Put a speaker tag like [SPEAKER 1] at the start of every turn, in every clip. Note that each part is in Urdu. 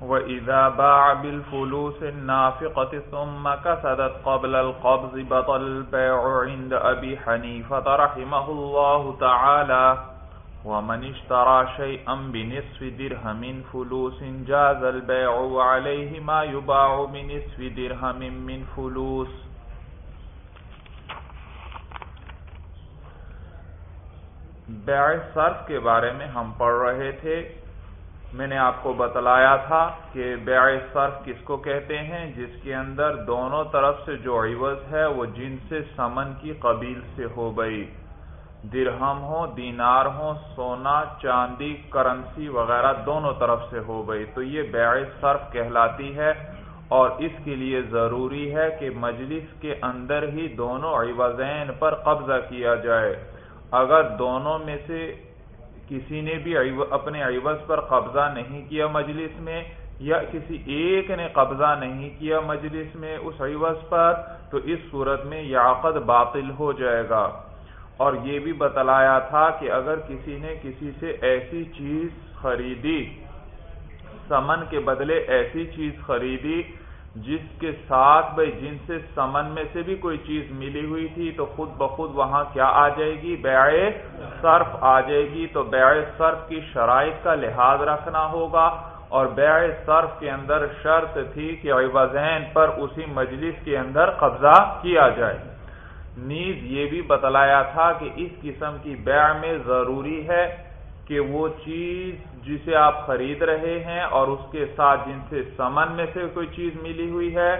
[SPEAKER 1] وَإِذَا بَاعَ بِالْفُلُوسِ النَّافِقَةِ ثُمَّ كَسَدَتْ قَبْلَ الْقَبْضِ بَطَلَ الْبَيْعُ عِنْدَ أَبِي حَنِيفَةَ رَحِمَهُ اللَّهُ تَعَالَى وَمَنِ اشْتَرَى شَيْئًا بِنِصْفِ دِرْهَمٍ فُلُوسٍ جَازَ الْبَيْعُ وَعَلَيْهِ مَا يُبَاعُ بِنِصْفِ دِرْهَمٍ مِّن فُلُوسٍ. بیع صرف کے بارے میں ہم پڑھ رہے تھے میں نے آپ کو بتلایا تھا کہ بیع صرف کس کو کہتے ہیں؟ جس کے اندر دونوں طرف سے جو عوض ہے، وہ جن سے سمن کی قبیل سے ہو گئی۔ درہم ہو دینار ہو سونا، چاندی، کرنسی وغیرہ دونوں طرف سے ہو گئی۔ تو یہ بیع صرف کہلاتی ہے اور اس کے لیے ضروری ہے کہ مجلس کے اندر ہی دونوں عوضین پر قبضہ کیا جائے۔ اگر دونوں میں سے کسی نے بھی اپنے عوض پر قبضہ نہیں کیا مجلس میں یا کسی ایک نے قبضہ نہیں کیا مجلس میں اس عوض پر، تو اس صورت میں یہ عقد باطل ہو جائے گا۔ اور یہ بھی بتلایا تھا کہ اگر کسی نے کسی سے ایسی چیز خریدی، سمن کے بدلے ایسی چیز خریدی جس کے ساتھ بھائی جن سے سمن میں سے بھی کوئی چیز ملی ہوئی تھی تو خود بخود وہاں کیا آ جائے گی؟ بیع صرف آ جائے گی۔ تو بیع صرف کی شرائط کا لحاظ رکھنا ہوگا اور بیع صرف کے اندر شرط تھی کہ عوضین پر اسی مجلس کے اندر قبضہ کیا جائے۔ نیز یہ بھی بتلایا تھا کہ اس قسم کی بیع میں ضروری ہے کہ وہ چیز جسے آپ خرید رہے ہیں اور اس کے ساتھ جن سے سمن میں سے کوئی چیز ملی ہوئی ہے،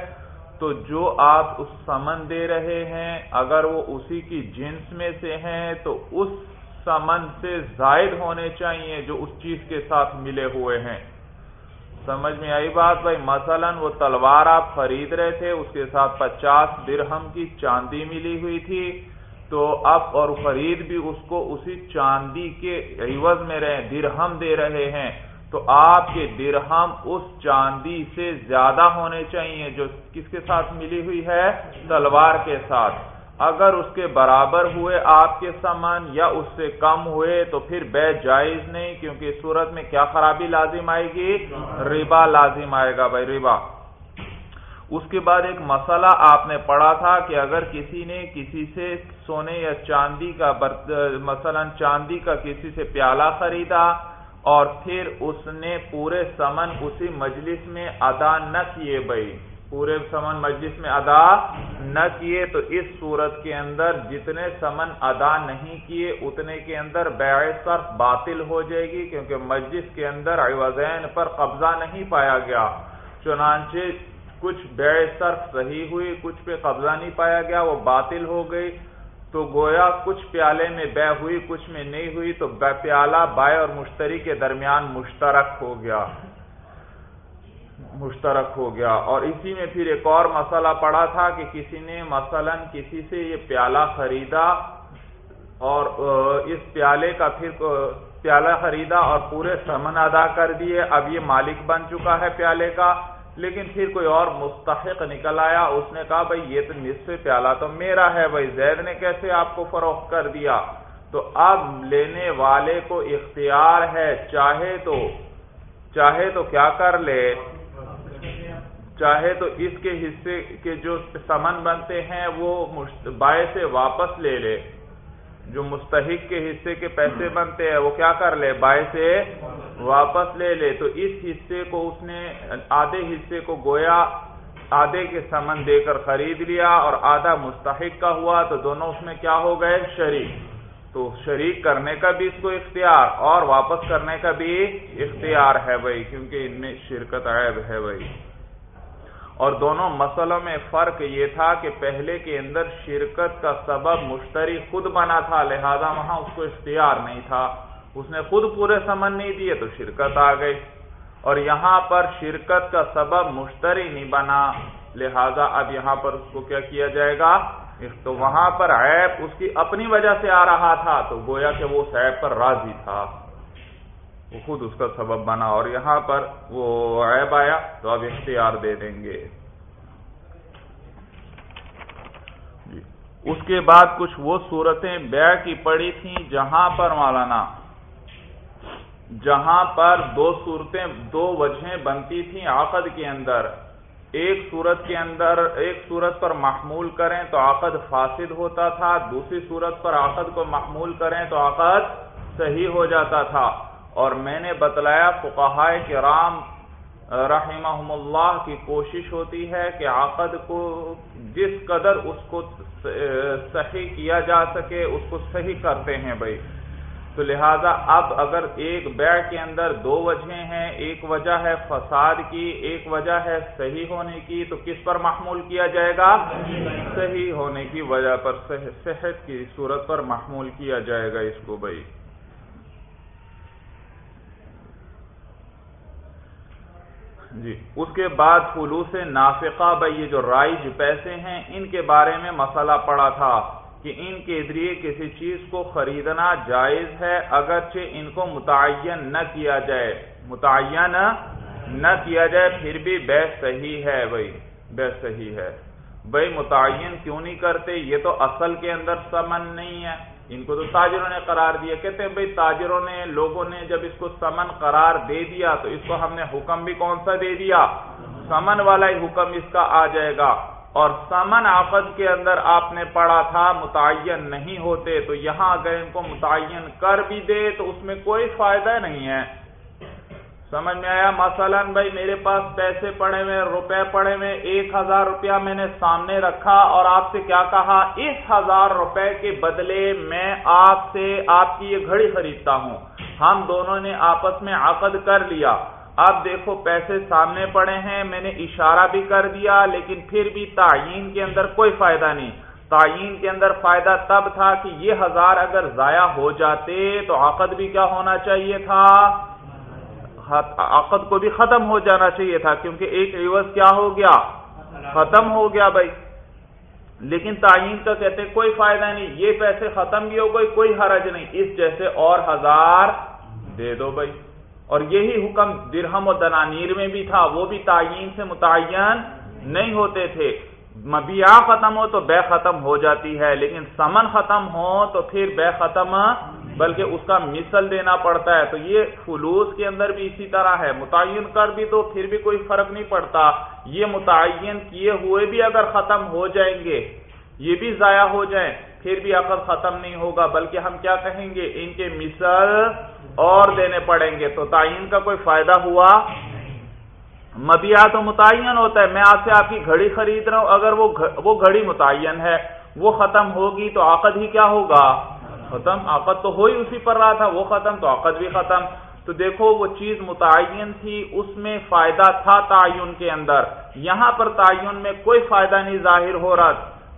[SPEAKER 1] تو جو آپ اس سمن دے رہے ہیں، اگر وہ اسی کی جنس میں سے ہیں، تو اس سمن سے زائد ہونے چاہیے جو اس چیز کے ساتھ ملے ہوئے ہیں۔ سمجھ میں آئی بات؟ بھائی، مثلا وہ تلوار آپ خرید رہے تھے، اس کے ساتھ پچاس درہم کی چاندی ملی ہوئی تھی تو اب اور خرید بھی اس کو اسی چاندی کے عوض میں رہے درہم دے رہے ہیں۔ تو آپ کے درہم اس چاندی سے زیادہ ہونے چاہیے جو کس کے ساتھ ملی ہوئی ہے؟ تلوار کے ساتھ۔ اگر اس کے برابر ہوئے آپ کے سامان یا اس سے کم ہوئے تو پھر بے جائز نہیں کیونکہ صورت میں کیا خرابی لازم آئے گی؟ ربا لازم آئے گا بھائی ربا۔ اس کے بعد ایک مسئلہ آپ نے پڑھا تھا کہ اگر کسی نے کسی سے سونے یا چاندی کا مثلا چاندی کا کسی سے پیالہ خریدا اور پھر اس نے پورے سمن اسی مجلس میں ادا نہ کیے بھائی۔ پورے سمن مجلس میں ادا نہ کیے تو اس صورت کے اندر جتنے سمن ادا نہیں کیے اتنے کے اندر بیع صرف باطل ہو جائے گی کیونکہ مجلس کے اندر عوضین پر قبضہ نہیں پایا گیا۔ چنانچہ کچھ بیع صرف صحیح ہوئی، کچھ پہ قبضہ نہیں پایا گیا، وہ باطل ہو گئی۔ تو گویا کچھ پیالے میں بے ہوئی، کچھ میں نہیں ہوئی، تو پیالہ بائے اور مشتری کے درمیان مشترک ہو گیا۔ مشترک ہو گیا۔ اور اسی میں پھر ایک اور مسئلہ پڑا تھا کہ کسی نے مثلا کسی سے یہ پیالہ خریدا اور اس پیالے کا پھر پیالہ خریدا اور پورے سمن ادا کر دیے۔ اب یہ مالک بن چکا ہے پیالے کا۔ لیکن پھر کوئی اور مستحق نکل آیا، اس نے کہا، بھائی، یہ تو نصف پیالہ تو میرا ہے، بھائی، زید نے کیسے آپ کو فروخت کر دیا؟ تو اب لینے والے کو اختیار ہے، چاہے تو چاہے تو کیا کر لے؟ چاہے تو اس کے حصے کے جو سمن بنتے ہیں، وہ بائے سے واپس لے لے۔ جو مستحق کے حصے کے پیسے بنتے ہیں، وہ کیا کر لے؟ بائے سے واپس لے لے۔ تو اس حصے کو اس نے آدھے حصے کو گویا، آدھے کے سمن دے کر خرید لیا اور آدھا مستحق کا ہوا۔ تو دونوں اس میں کیا ہو گئے؟ شریک۔ تو شریک کرنے کا بھی اس کو اختیار اور واپس کرنے کا بھی اختیار ہے بھائی، کیونکہ ان میں شرکت عیب ہے بھائی۔ اور دونوں مسئلوں میں فرق یہ تھا کہ پہلے کے اندر شرکت کا سبب مشتری خود بنا تھا، لہذا وہاں اس کو اختیار نہیں تھا۔ اس نے خود پورے سمن نہیں دیے تو شرکت آ گئی۔ اور یہاں پر شرکت کا سبب مشتری نہیں بنا، لہذا اب یہاں پر اس کو کیا کیا جائے گا؟ تو وہاں پر عیب اس کی اپنی وجہ سے آ رہا تھا، تو گویا کہ وہ اس عیب پر راضی تھا۔ وہ خود اس کا سبب بنا اور یہاں پر وہ عیب آیا تو اب اختیار دے دیں گے۔ جی۔ اس کے بعد کچھ وہ صورتیں بیع کی پڑی تھیں جہاں پر مولانا، جہاں پر دو صورتیں، دو وجہیں بنتی تھیں عقد کے اندر۔ ایک صورت کے اندر، ایک صورت پر محمول کریں تو عقد فاسد ہوتا تھا، دوسری صورت پر عقد کو محمول کریں تو عقد صحیح ہو جاتا تھا۔ اور میں نے بتلایا فقہائے کرام رحمہم اللہ کی کوشش ہوتی ہے کہ عقد کو جس قدر اس کو صحیح کیا جا سکے اس کو صحیح کرتے ہیں بھائی۔ تو لہذا اب اگر ایک بیع کے اندر دو وجہیں ہیں، ایک وجہ ہے فساد کی، ایک وجہ ہے صحیح ہونے کی، تو کس پر محمول کیا جائے گا؟ صحیح ہونے کی وجہ پر، صحت کی صورت پر محمول کیا جائے گا اس کو بھائی۔ جی اس کے بعد فلوس نافقہ بھائی، یہ جو رائج پیسے ہیں، ان کے بارے میں مسئلہ پڑا تھا کہ ان کے ذریعے کسی چیز کو خریدنا جائز ہے، اگرچہ ان کو متعین نہ کیا جائے۔ متعین نہ کیا جائے، پھر بھی بے صحیح ہے بھائی۔ بے صحیح ہے۔ بھائی، متعین کیوں نہیں کرتے؟ یہ تو اصل کے اندر سمن نہیں ہے۔ ان کو تو تاجروں نے قرار دیا۔ کہتے ہیں بھائی تاجروں نے، لوگوں نے جب اس کو سمن قرار دے دیا تو اس کو ہم نے حکم بھی کون سا دے دیا؟ سمن والا ہی حکم اس کا آ جائے گا۔ اور سمن آفت کے اندر آپ نے پڑھا تھا، متعین نہیں ہوتے، تو یہاں اگر ان کو متعین کر بھی دے تو اس میں کوئی فائدہ نہیں ہے۔ سمجھ میں آیا؟ مثلا بھائی میرے پاس پیسے پڑے ہوئے روپے پڑے ہوئے ایک ہزار روپیہ میں نے سامنے رکھا اور آپ سے کیا کہا؟ اس ہزار روپے کے بدلے میں آپ سے آپ کی یہ گھڑی خریدتا ہوں۔ ہم دونوں نے آپس میں عقد کر لیا۔ اب دیکھو، پیسے سامنے پڑے ہیں، میں نے اشارہ بھی کر دیا، لیکن پھر بھی تعین کے اندر کوئی فائدہ نہیں۔ تعین کے اندر فائدہ تب تھا کہ یہ ہزار اگر ضائع ہو جاتے تو عقد بھی کیا ہونا چاہیے تھا؟ عقد کو بھی ختم ہو جانا چاہیے تھا کیونکہ ایک عوض کیا ہو گیا؟ ختم. ہو گیا بھائی۔ لیکن تعین کا کہتے کوئی فائدہ نہیں یہ پیسے ختم بھی ہو گئی کوئی حرج نہیں۔ اس جیسے اور ہزار دے دو بھائی۔ اور یہی حکم درہم و دنانیر میں بھی تھا وہ بھی تعین سے متعین نہیں ہوتے تھے۔ مبیا ختم ہو تو بے ختم ہو جاتی ہے لیکن سمن ختم ہو تو پھر بے ختم بلکہ اس کا مثل دینا پڑتا ہے تو یہ فلوس کے اندر بھی اسی طرح ہے۔ متعین کر بھی تو پھر بھی کوئی فرق نہیں پڑتا۔ یہ متعین کیے ہوئے بھی اگر ختم ہو جائیں گے، یہ بھی ضائع ہو جائیں، پھر بھی عقد ختم نہیں ہوگا۔ بلکہ ہم کیا کہیں گے؟ ان کے مثل اور دینے پڑیں گے۔ تو تعین کا کوئی فائدہ ہوا؟ مبیا تو متعین ہوتا ہے۔ میں آپ سے آپ کی گھڑی خرید رہا ہوں۔ اگر وہ گھڑی متعین ہے، وہ ختم ہوگی تو عقد ہی کیا ہوگا؟ ختم عقد تو ہو ہی اسی پر رہا تھا، وہ ختم تو عقد بھی ختم۔ تو دیکھو وہ چیز متعین تھی، اس میں فائدہ تھا تعین کے اندر۔ یہاں پر تعین میں کوئی فائدہ نہیں، ظاہر ہو رہا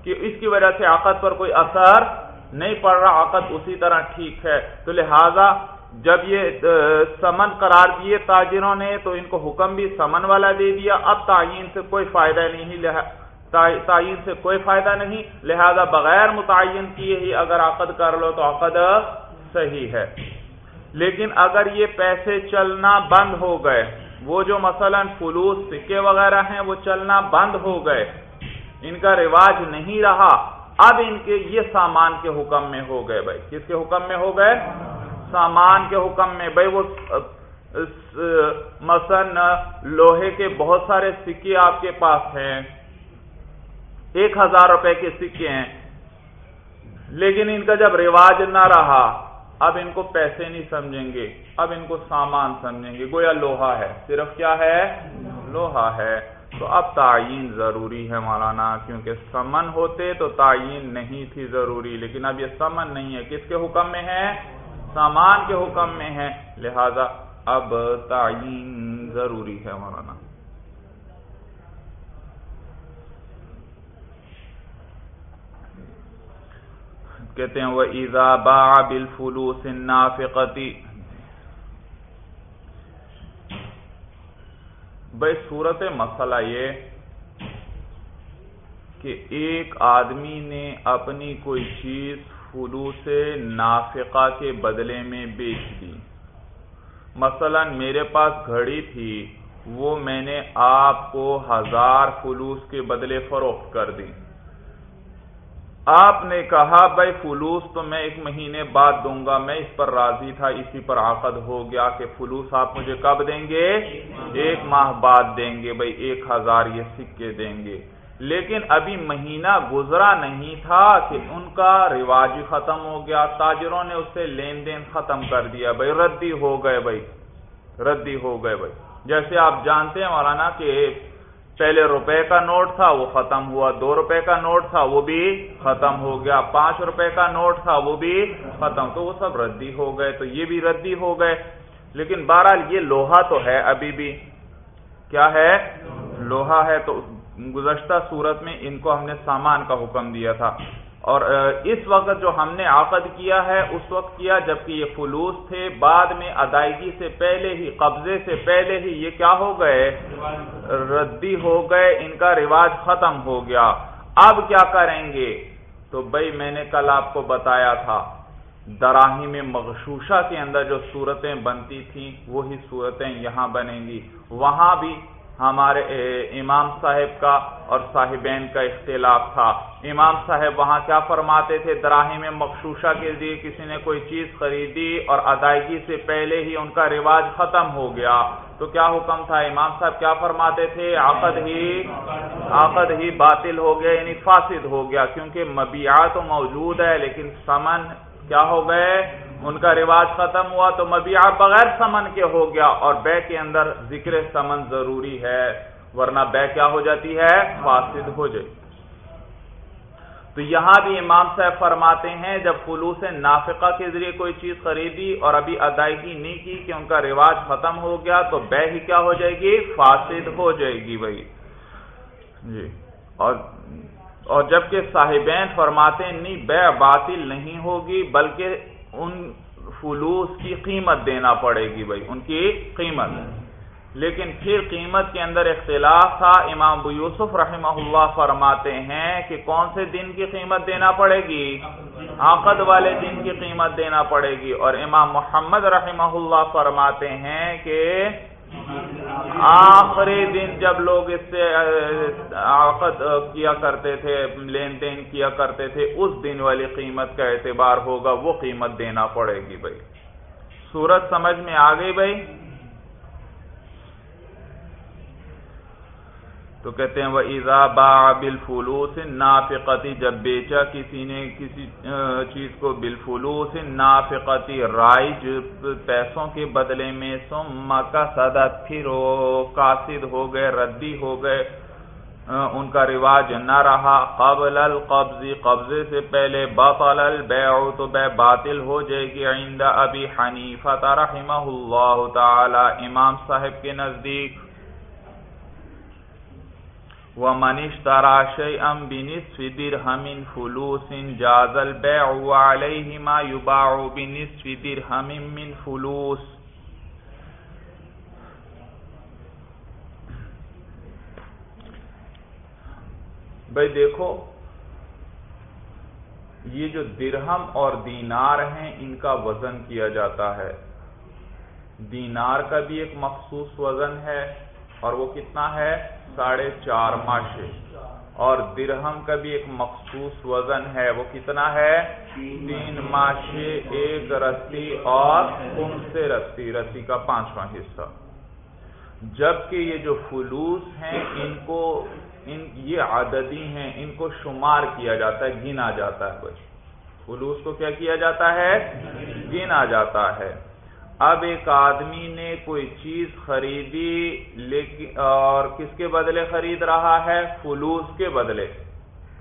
[SPEAKER 1] کہ اس کی وجہ سے عقد پر کوئی اثر نہیں پڑ رہا عقد اسی طرح ٹھیک ہے۔ تو لہذا جب یہ سمن قرار دیے تاجروں نے، تو ان کو حکم بھی سمن والا دے دیا۔ اب تعین سے کوئی فائدہ نہیں تعین سے کوئی فائدہ نہیں، لہذا بغیر متعین کیے ہی اگر عقد کر لو تو عقد صحیح ہے۔ لیکن اگر یہ پیسے چلنا بند ہو گئے، وہ جو مثلا فلوس، سکے وغیرہ ہیں، وہ چلنا بند ہو گئے، ان کا رواج نہیں رہا، اب ان کے یہ سامان کے حکم میں ہو گئے بھائی۔ کس کے حکم میں ہو گئے؟ سامان کے حکم میں۔ بھائی وہ مثلا لوہے کے بہت سارے سکے آپ کے پاس ہیں۔ ایک ہزار روپے کے سکے ہیں۔ لیکن ان کا جب رواج نہ رہا، اب ان کو پیسے نہیں سمجھیں گے، اب ان کو سامان سمجھیں گے۔ گویا لوہا ہے، صرف کیا ہے؟ لوہا ہے۔ تو اب تعین ضروری ہے مولانا، کیونکہ سمن ہوتے تو تعین نہیں تھی ضروری، لیکن اب یہ سمن نہیں ہے۔ کس کے حکم میں ہے؟ سامان کے حکم میں ہے۔ لہذا اب تعین ضروری ہے مولانا۔ کہتے ہیں وہ ایزا با بل فلوس نافقتی بھائی، صورت مسئلہ یہ کہ ایک آدمی نے اپنی کوئی چیز فلوس نافقہ کے بدلے میں بیچ دی۔ مثلا میرے پاس گھڑی تھی، وہ میں نے آپ کو ہزار فلوس کے بدلے فروخت کر دی۔ آپ نے کہا، بھائی فلوس تو میں ایک مہینے بعد دوں گا، میں اس پر راضی تھا، اسی پر عقد ہو گیا کہ فلوس آپ مجھے کب دیں گے؟ ایک ماہ بعد دیں گے، بھائی ایک ہزار یہ سکے دیں گے۔ لیکن ابھی مہینہ گزرا نہیں تھا کہ ان کا رواج ختم ہو گیا، تاجروں نے اس سے لین دین ختم کر دیا۔ بھائی ردی ہو گئے، بھائی، ردی ہو گئے، بھائی۔ جیسے آپ جانتے ہیں مولانا کہ پہلے روپے کا نوٹ تھا، وہ ختم ہوا۔ دو روپے کا نوٹ تھا، وہ بھی ختم ہو گیا۔ پانچ روپے کا نوٹ تھا، وہ بھی ختم۔ تو وہ سب ردی ہو گئے، تو یہ بھی ردی ہو گئے۔ لیکن بہرحال یہ لوہا تو ہے ابھی بھی۔ کیا ہے؟ لوہا ہے۔ تو گزشتہ صورت میں ان کو ہم نے سامان کا حکم دیا تھا۔ اور اس وقت جو ہم نے عقد کیا ہے، اس وقت کیا جبکہ یہ فلوس تھے، بعد میں ادائیگی سے پہلے ہی، قبضے سے پہلے ہی یہ کیا ہو گئے؟ ردی ہو گئے، ان کا رواج ختم ہو گیا۔ اب کیا کریں گے؟ تو بھائی میں نے کل آپ کو بتایا تھا دراہی میں مغشوشہ کے اندر جو صورتیں بنتی تھیں، وہی صورتیں یہاں بنیں گی۔ وہاں بھی ہمارے امام صاحب کا اور صاحبین کا اختلاف تھا۔ امام صاحب وہاں کیا فرماتے تھے؟ دراہی میں مخصوصہ کے لیے کسی نے کوئی چیز خریدی اور ادائیگی سے پہلے ہی ان کا رواج ختم ہو گیا۔ تو کیا حکم تھا؟ امام صاحب کیا فرماتے تھے؟ عقد ہی عقد ہی باطل ہو گیا یعنی فاسد ہو گیا، کیونکہ مبیعات تو موجود ہے، لیکن سمن کیا ہو گئے؟ ان کا رواج ختم ہوا تو مبیع بغیر سمن کے ہو گیا اور بے کے اندر ذکر سمن ضروری ہے، ورنہ بے کیا ہو جاتی ہے؟ فاسد ہو جائے تو یہاں بھی امام صاحب فرماتے ہیں، جب فلوس نافقہ کے ذریعے کوئی چیز خریدی اور ابھی ادائیگی نہیں کی کہ ان کا رواج ختم ہو گیا تو بے ہی کیا ہو جائے گی؟ فاسد ہو جائے گی بھائی۔ جی۔ اور اور جبکہ صاحبین فرماتے نہیں، بے باطل نہیں ہوگی، بلکہ ان فلوس کی قیمت دینا پڑے گی بھائی، ان کی قیمت۔ لیکن پھر قیمت کے اندر اختلاف تھا۔ امام ابو یوسف رحمہ اللہ فرماتے ہیں کہ کون سے دن کی قیمت دینا پڑے گی؟ عقد والے دن کی قیمت دینا پڑے گی۔ اور امام محمد رحمہ اللہ فرماتے ہیں کہ آخری دن جب لوگ اس سے عقد کیا کرتے تھے، لین دین کیا کرتے تھے، اس دن والی قیمت کا اعتبار ہوگا، وہ قیمت دینا پڑے گی بھائی۔ سورج سمجھ میں آ گئی بھائی؟ تو کہتے ہیں وہ ایزا با بل فلوس نافقتی جب بیچا کسی نے کسی چیز کو بل فلوس نافقتی رائج پیسوں کے بدلے میں سم کا سدا پھر قاصد ہو گئے، ردی ہو گئے ان کا رواج نہ رہا۔ قبل القبض، قبضے سے پہلے بطل البیع تو بے باطل ہو جائے گی۔ عند ابی حنیفہ رحمہ اللہ تعالی امام صاحب کے نزدیک۔ ومن اشترى شيئا بنصف درهم فلوس جاز البيع وعليه ما يباع بنصف درهم من فلوس. بھائی دیکھو، یہ جو درہم اور دینار ہیں، ان کا وزن کیا جاتا ہے؟ دینار کا بھی ایک مخصوص وزن ہے، اور وہ کتنا ہے؟ ساڑھے چار ماشے۔ اور درہم کا بھی ایک مخصوص وزن ہے، وہ کتنا ہے؟ تین ماشے، ایک رسی اور کم سے رسی رسی کا پانچواں حصہ۔ جبکہ یہ جو فلوس ہیں، ان کو، ان، یہ عددی ہیں، ان کو شمار کیا جاتا ہے، گنا جاتا ہے۔ بھائی فلوس کو کیا کیا جاتا ہے؟ گنا جاتا ہے۔ اب ایک آدمی نے کوئی چیز خریدی لیکن، اور کس کے بدلے خرید رہا ہے؟ فلوس کے بدلے۔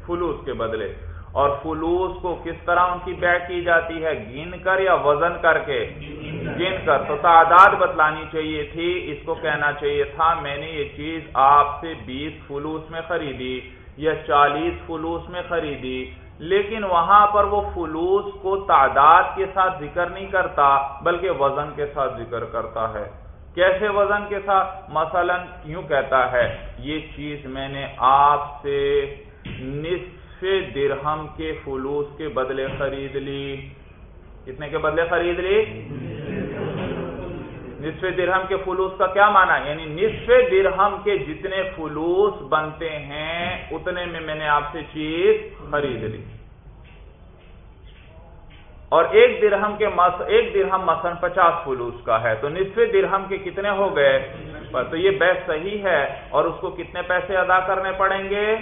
[SPEAKER 1] فلوس کے بدلے۔ اور فلوس کو کس طرح ان کی بیع کی جاتی ہے؟ گن کر یا وزن کر کے؟ گن کر۔ تو تعداد بتلانی چاہیے تھی، اس کو کہنا چاہیے تھا، میں نے یہ چیز آپ سے بیس فلوس میں خریدی یا چالیس فلوس میں خریدی۔ لیکن وہاں پر وہ فلوس کو تعداد کے ساتھ ذکر نہیں کرتا، بلکہ وزن کے ساتھ ذکر کرتا ہے۔ کیسے وزن کے ساتھ؟ مثلا کیوں کہتا ہے، یہ چیز میں نے آپ سے نصف درہم کے فلوس کے بدلے خرید لی۔ کتنے کے بدلے خرید لی؟ نصف درہم کے فلوس کا کیا مانا یعنی نصف درہم کے جتنے فلوس بنتے ہیں، اتنے میں میں نے آپ سے چیز خرید لی۔ اور ایک درہم کے مس، ایک درہم مثلا پچاس فلوس کا ہے۔ تو نصف درہم کے کتنے ہو گئے؟ تو یہ بے صحیح ہے۔ اور اس کو کتنے پیسے ادا کرنے پڑیں گے؟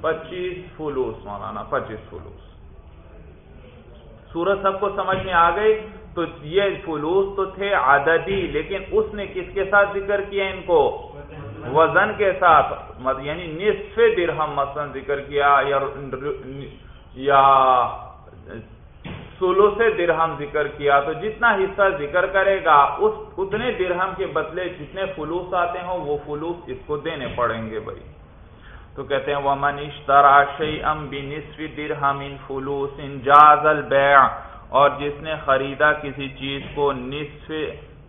[SPEAKER 1] پچیس فلوس، مولانا، پچیس فلوس۔ سورج سب کو سمجھ میں آ گئی؟ تو یہ فلوس تو تھے عددی، لیکن اس نے کس کے ساتھ ذکر کیا ان کو؟ وزن کے ساتھ یعنی نصف درہم مثلا ذکر کیا، یا سولو سے درہم ذکر کیا۔ تو جتنا حصہ ذکر کرے گا، اس، اتنے درہم کے بدلے جتنے فلوس آتے ہوں، وہ فلوس اس کو دینے پڑیں گے بھائی۔ تو کہتے ہیں وہ منیش تراشی ام بی نصف درہم ان فلوس ان جازل اور جس نے خریدا کسی چیز کو نصف،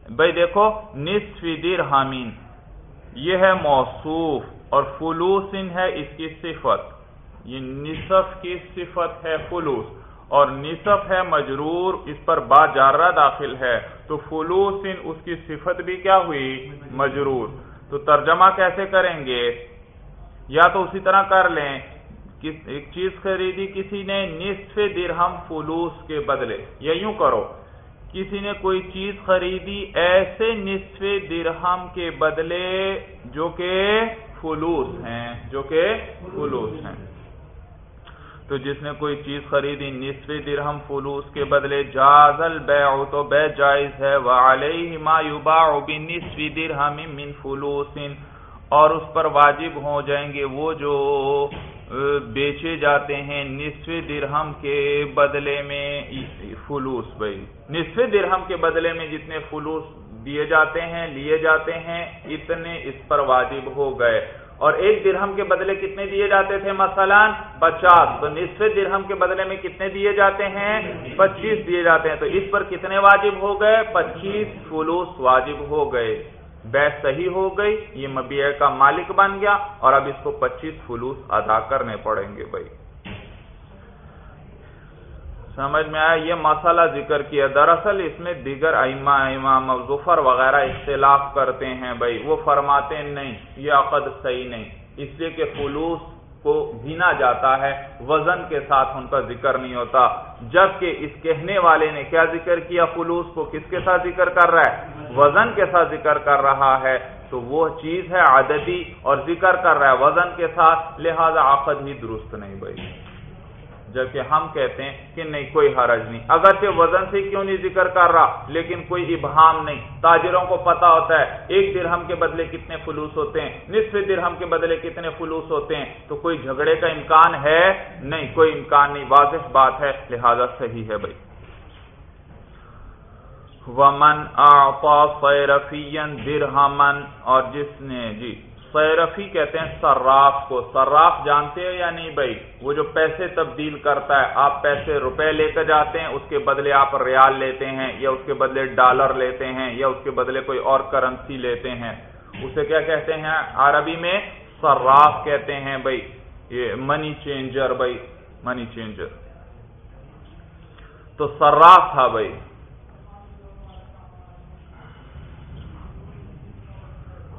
[SPEAKER 1] بھائی دیکھو، نصف درہمین۔ یہ ہے موصوف اور فلوسن ہے اس کی صفت۔ یہ نصف کی صفت ہے فلوس اور نصف ہے مجرور، اس پر با جارہ داخل ہے۔ تو فلوسن، اس کی صفت بھی کیا ہوئی؟ مجرور۔ تو ترجمہ کیسے کریں گے؟ یا تو اسی طرح کر لیں۔ ایک چیز خریدی، کسی نے نصف درہم فلوس کے بدلے۔ یا یوں کرو، کسی نے کوئی چیز خریدی ایسے نصف درہم کے بدلے جو کہ فلوس ہیں، جو کہ فلوس ہیں۔ تو جس نے کوئی چیز خریدی نصف درہم فلوس کے بدلے جازل بیع تو بے جائز ہے، وعلیہ ما یباع بنصف درہم من فلوس، اور اس پر واجب ہو جائیں گے وہ جو بیچے جاتے ہیں نصف درہم کے بدلے میں فلوس بھائی۔ نصف درہم کے بدلے میں جتنے فلوس دیے جاتے ہیں، لیے جاتے ہیں، اتنے اس پر واجب ہو گئے۔ اور ایک درہم کے بدلے کتنے دیے جاتے تھے؟ مثلا پچاس۔ تو نصف درہم کے بدلے میں کتنے دیے جاتے ہیں؟ پچیس دیے جاتے ہیں۔ تو اس پر کتنے واجب ہو گئے؟ پچیس فلوس واجب ہو گئے۔ بیس صحیح ہو گئی، یہ مبیع کا مالک بن گیا اور اب اس کو پچیس فلوس ادا کرنے پڑیں گے بھائی۔ سمجھ میں آیا؟ یہ مسئلہ ذکر کیا۔ دراصل اس میں دیگر امام ظفر وغیرہ اختلاف کرتے ہیں بھائی۔ وہ فرماتے نہیں، یہ عقد صحیح نہیں۔ اس لیے کہ فلوس کو گنا جاتا ہے، وزن کے ساتھ ان کا ذکر نہیں ہوتا۔ جبکہ اس کہنے والے نے کیا ذکر کیا؟ فلوس کو کس کے ساتھ ذکر کر رہا ہے؟ وزن کے ساتھ ذکر کر رہا ہے۔ تو وہ چیز ہے عددی اور ذکر کر رہا ہے۔ وزن کے ساتھ، لہذا آفت ہی درست نہیں بھائی۔ جبکہ ہم کہتے ہیں کہ نہیں، کوئی حرج نہیں۔ اگرچہ وزن سے کیوں نہیں ذکر کر رہا، لیکن کوئی ابہام نہیں۔ تاجروں کو پتا ہوتا ہے، ایک درہم کے بدلے کتنے فلوس ہوتے ہیں، نصف درہم کے بدلے کتنے فلوس ہوتے ہیں۔ تو کوئی جھگڑے کا امکان ہے؟ نہیں، کوئی امکان نہیں۔ واضح بات ہے، لہذا صحیح ہے بھائی۔ ومن آپا فیرفین درہمن اور جس نے جی سیرفی کہتے ہیں سراف کو۔ سراف جانتے ہیں یا نہیں بھائی؟ وہ جو پیسے تبدیل کرتا ہے، آپ پیسے روپے لے کر جاتے ہیں، اس کے بدلے آپ ریال لیتے ہیں، یا اس کے بدلے ڈالر لیتے ہیں، یا اس کے بدلے کوئی اور کرنسی لیتے ہیں۔ اسے کیا کہتے ہیں؟ عربی میں سراف کہتے ہیں بھائی۔ یہ منی چینجر بھائی منی چینجر تو سراف تھا بھائی۔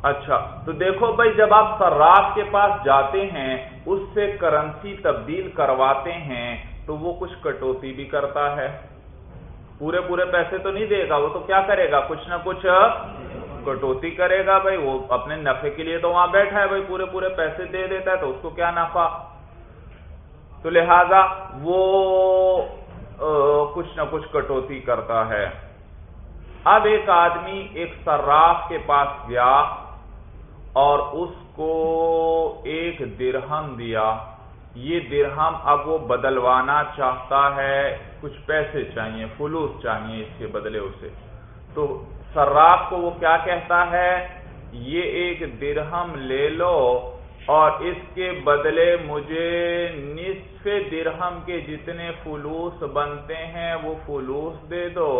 [SPEAKER 1] اچھا تو دیکھو بھائی، جب آپ سراف کے پاس جاتے ہیں، اس سے کرنسی تبدیل کرواتے ہیں، تو وہ کچھ کٹوتی بھی کرتا ہے۔ پورے پورے پیسے تو نہیں دے گا، وہ تو کیا کرے گا؟ کچھ نہ کچھ کٹوتی کرے گا بھائی۔ وہ اپنے نفے کے لیے تو وہاں بیٹھا ہے بھائی، پورے پورے پیسے دے دیتا ہے تو اس کو کیا نفع؟ تو لہذا وہ کچھ نہ کچھ کٹوتی کرتا ہے۔ اب ایک آدمی ایک سراف کے پاس گیا اور اس کو ایک درہم دیا۔ یہ درہم اب وہ بدلوانا چاہتا ہے، کچھ پیسے چاہیے، فلوس چاہیے اس کے بدلے اسے۔ تو سراف کو وہ کیا کہتا ہے؟ یہ ایک درہم لے لو اور اس کے بدلے مجھے نصف درہم کے جتنے فلوس بنتے ہیں وہ فلوس دے دو۔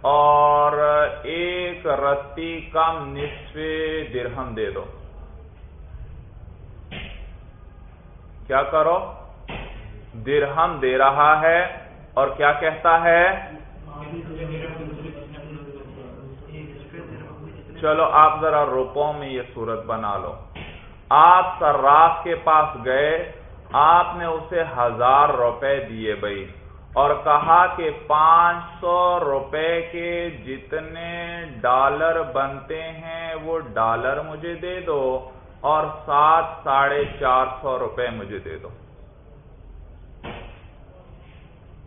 [SPEAKER 1] اور ایک رتی کم نصف درہم دے دو۔ کیا کرو؟ درہم دے رہا ہے اور کیا کہتا ہے؟ چلو آپ ذرا روپوں میں یہ صورت بنا لو۔ آپ سراف کے پاس گئے، آپ نے اسے ہزار روپے دیے بھائی۔ اور کہا کہ پانچ سو روپے کے جتنے ڈالر بنتے ہیں، وہ ڈالر مجھے دے دو اور سات ساڑھے چار سو روپے مجھے دے دو۔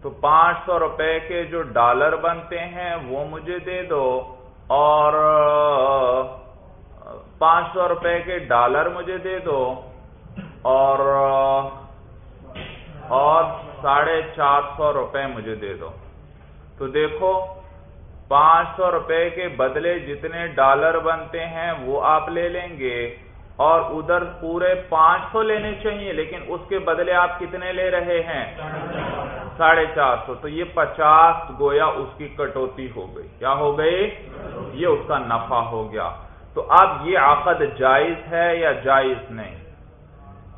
[SPEAKER 1] تو پانچ سو روپے کے جو ڈالر بنتے ہیں، وہ مجھے دے دو اور پانچ سو روپے کے ڈالر مجھے دے دو اور اور ساڑھے چار سو روپے مجھے دے دو۔ تو دیکھو، پانچ سو روپے کے بدلے جتنے ڈالر بنتے ہیں وہ آپ لے لیں گے اور ادھر پورے پانچ سو لینے چاہیے، لیکن اس کے بدلے آپ کتنے لے رہے ہیں؟ ساڑھے چار سو۔ تو یہ پچاس گویا اس کی کٹوتی ہو گئی۔ کیا ہو گئی؟ یہ اس کا نفع ہو گیا۔ تو اب یہ عقد جائز ہے یا جائز نہیں؟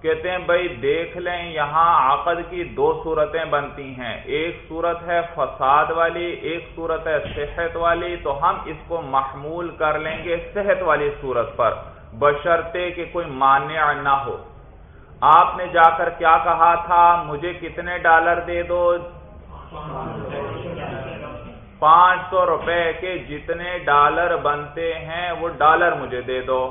[SPEAKER 1] کہتے ہیں بھائی دیکھ لیں، یہاں عقد کی دو صورتیں بنتی ہیں۔ ایک صورت ہے فساد والی، ایک صورت ہے صحت والی۔ تو ہم اس کو محمول کر لیں گے صحت والی صورت پر۔ بشرتے کہ کوئی مانع نہ ہو۔ آپ نے جا کر کیا کہا تھا؟ مجھے کتنے ڈالر دے دو؟ پانچ سو روپے۔ کے جتنے ڈالر بنتے ہیں، وہ ڈالر مجھے دے دو۔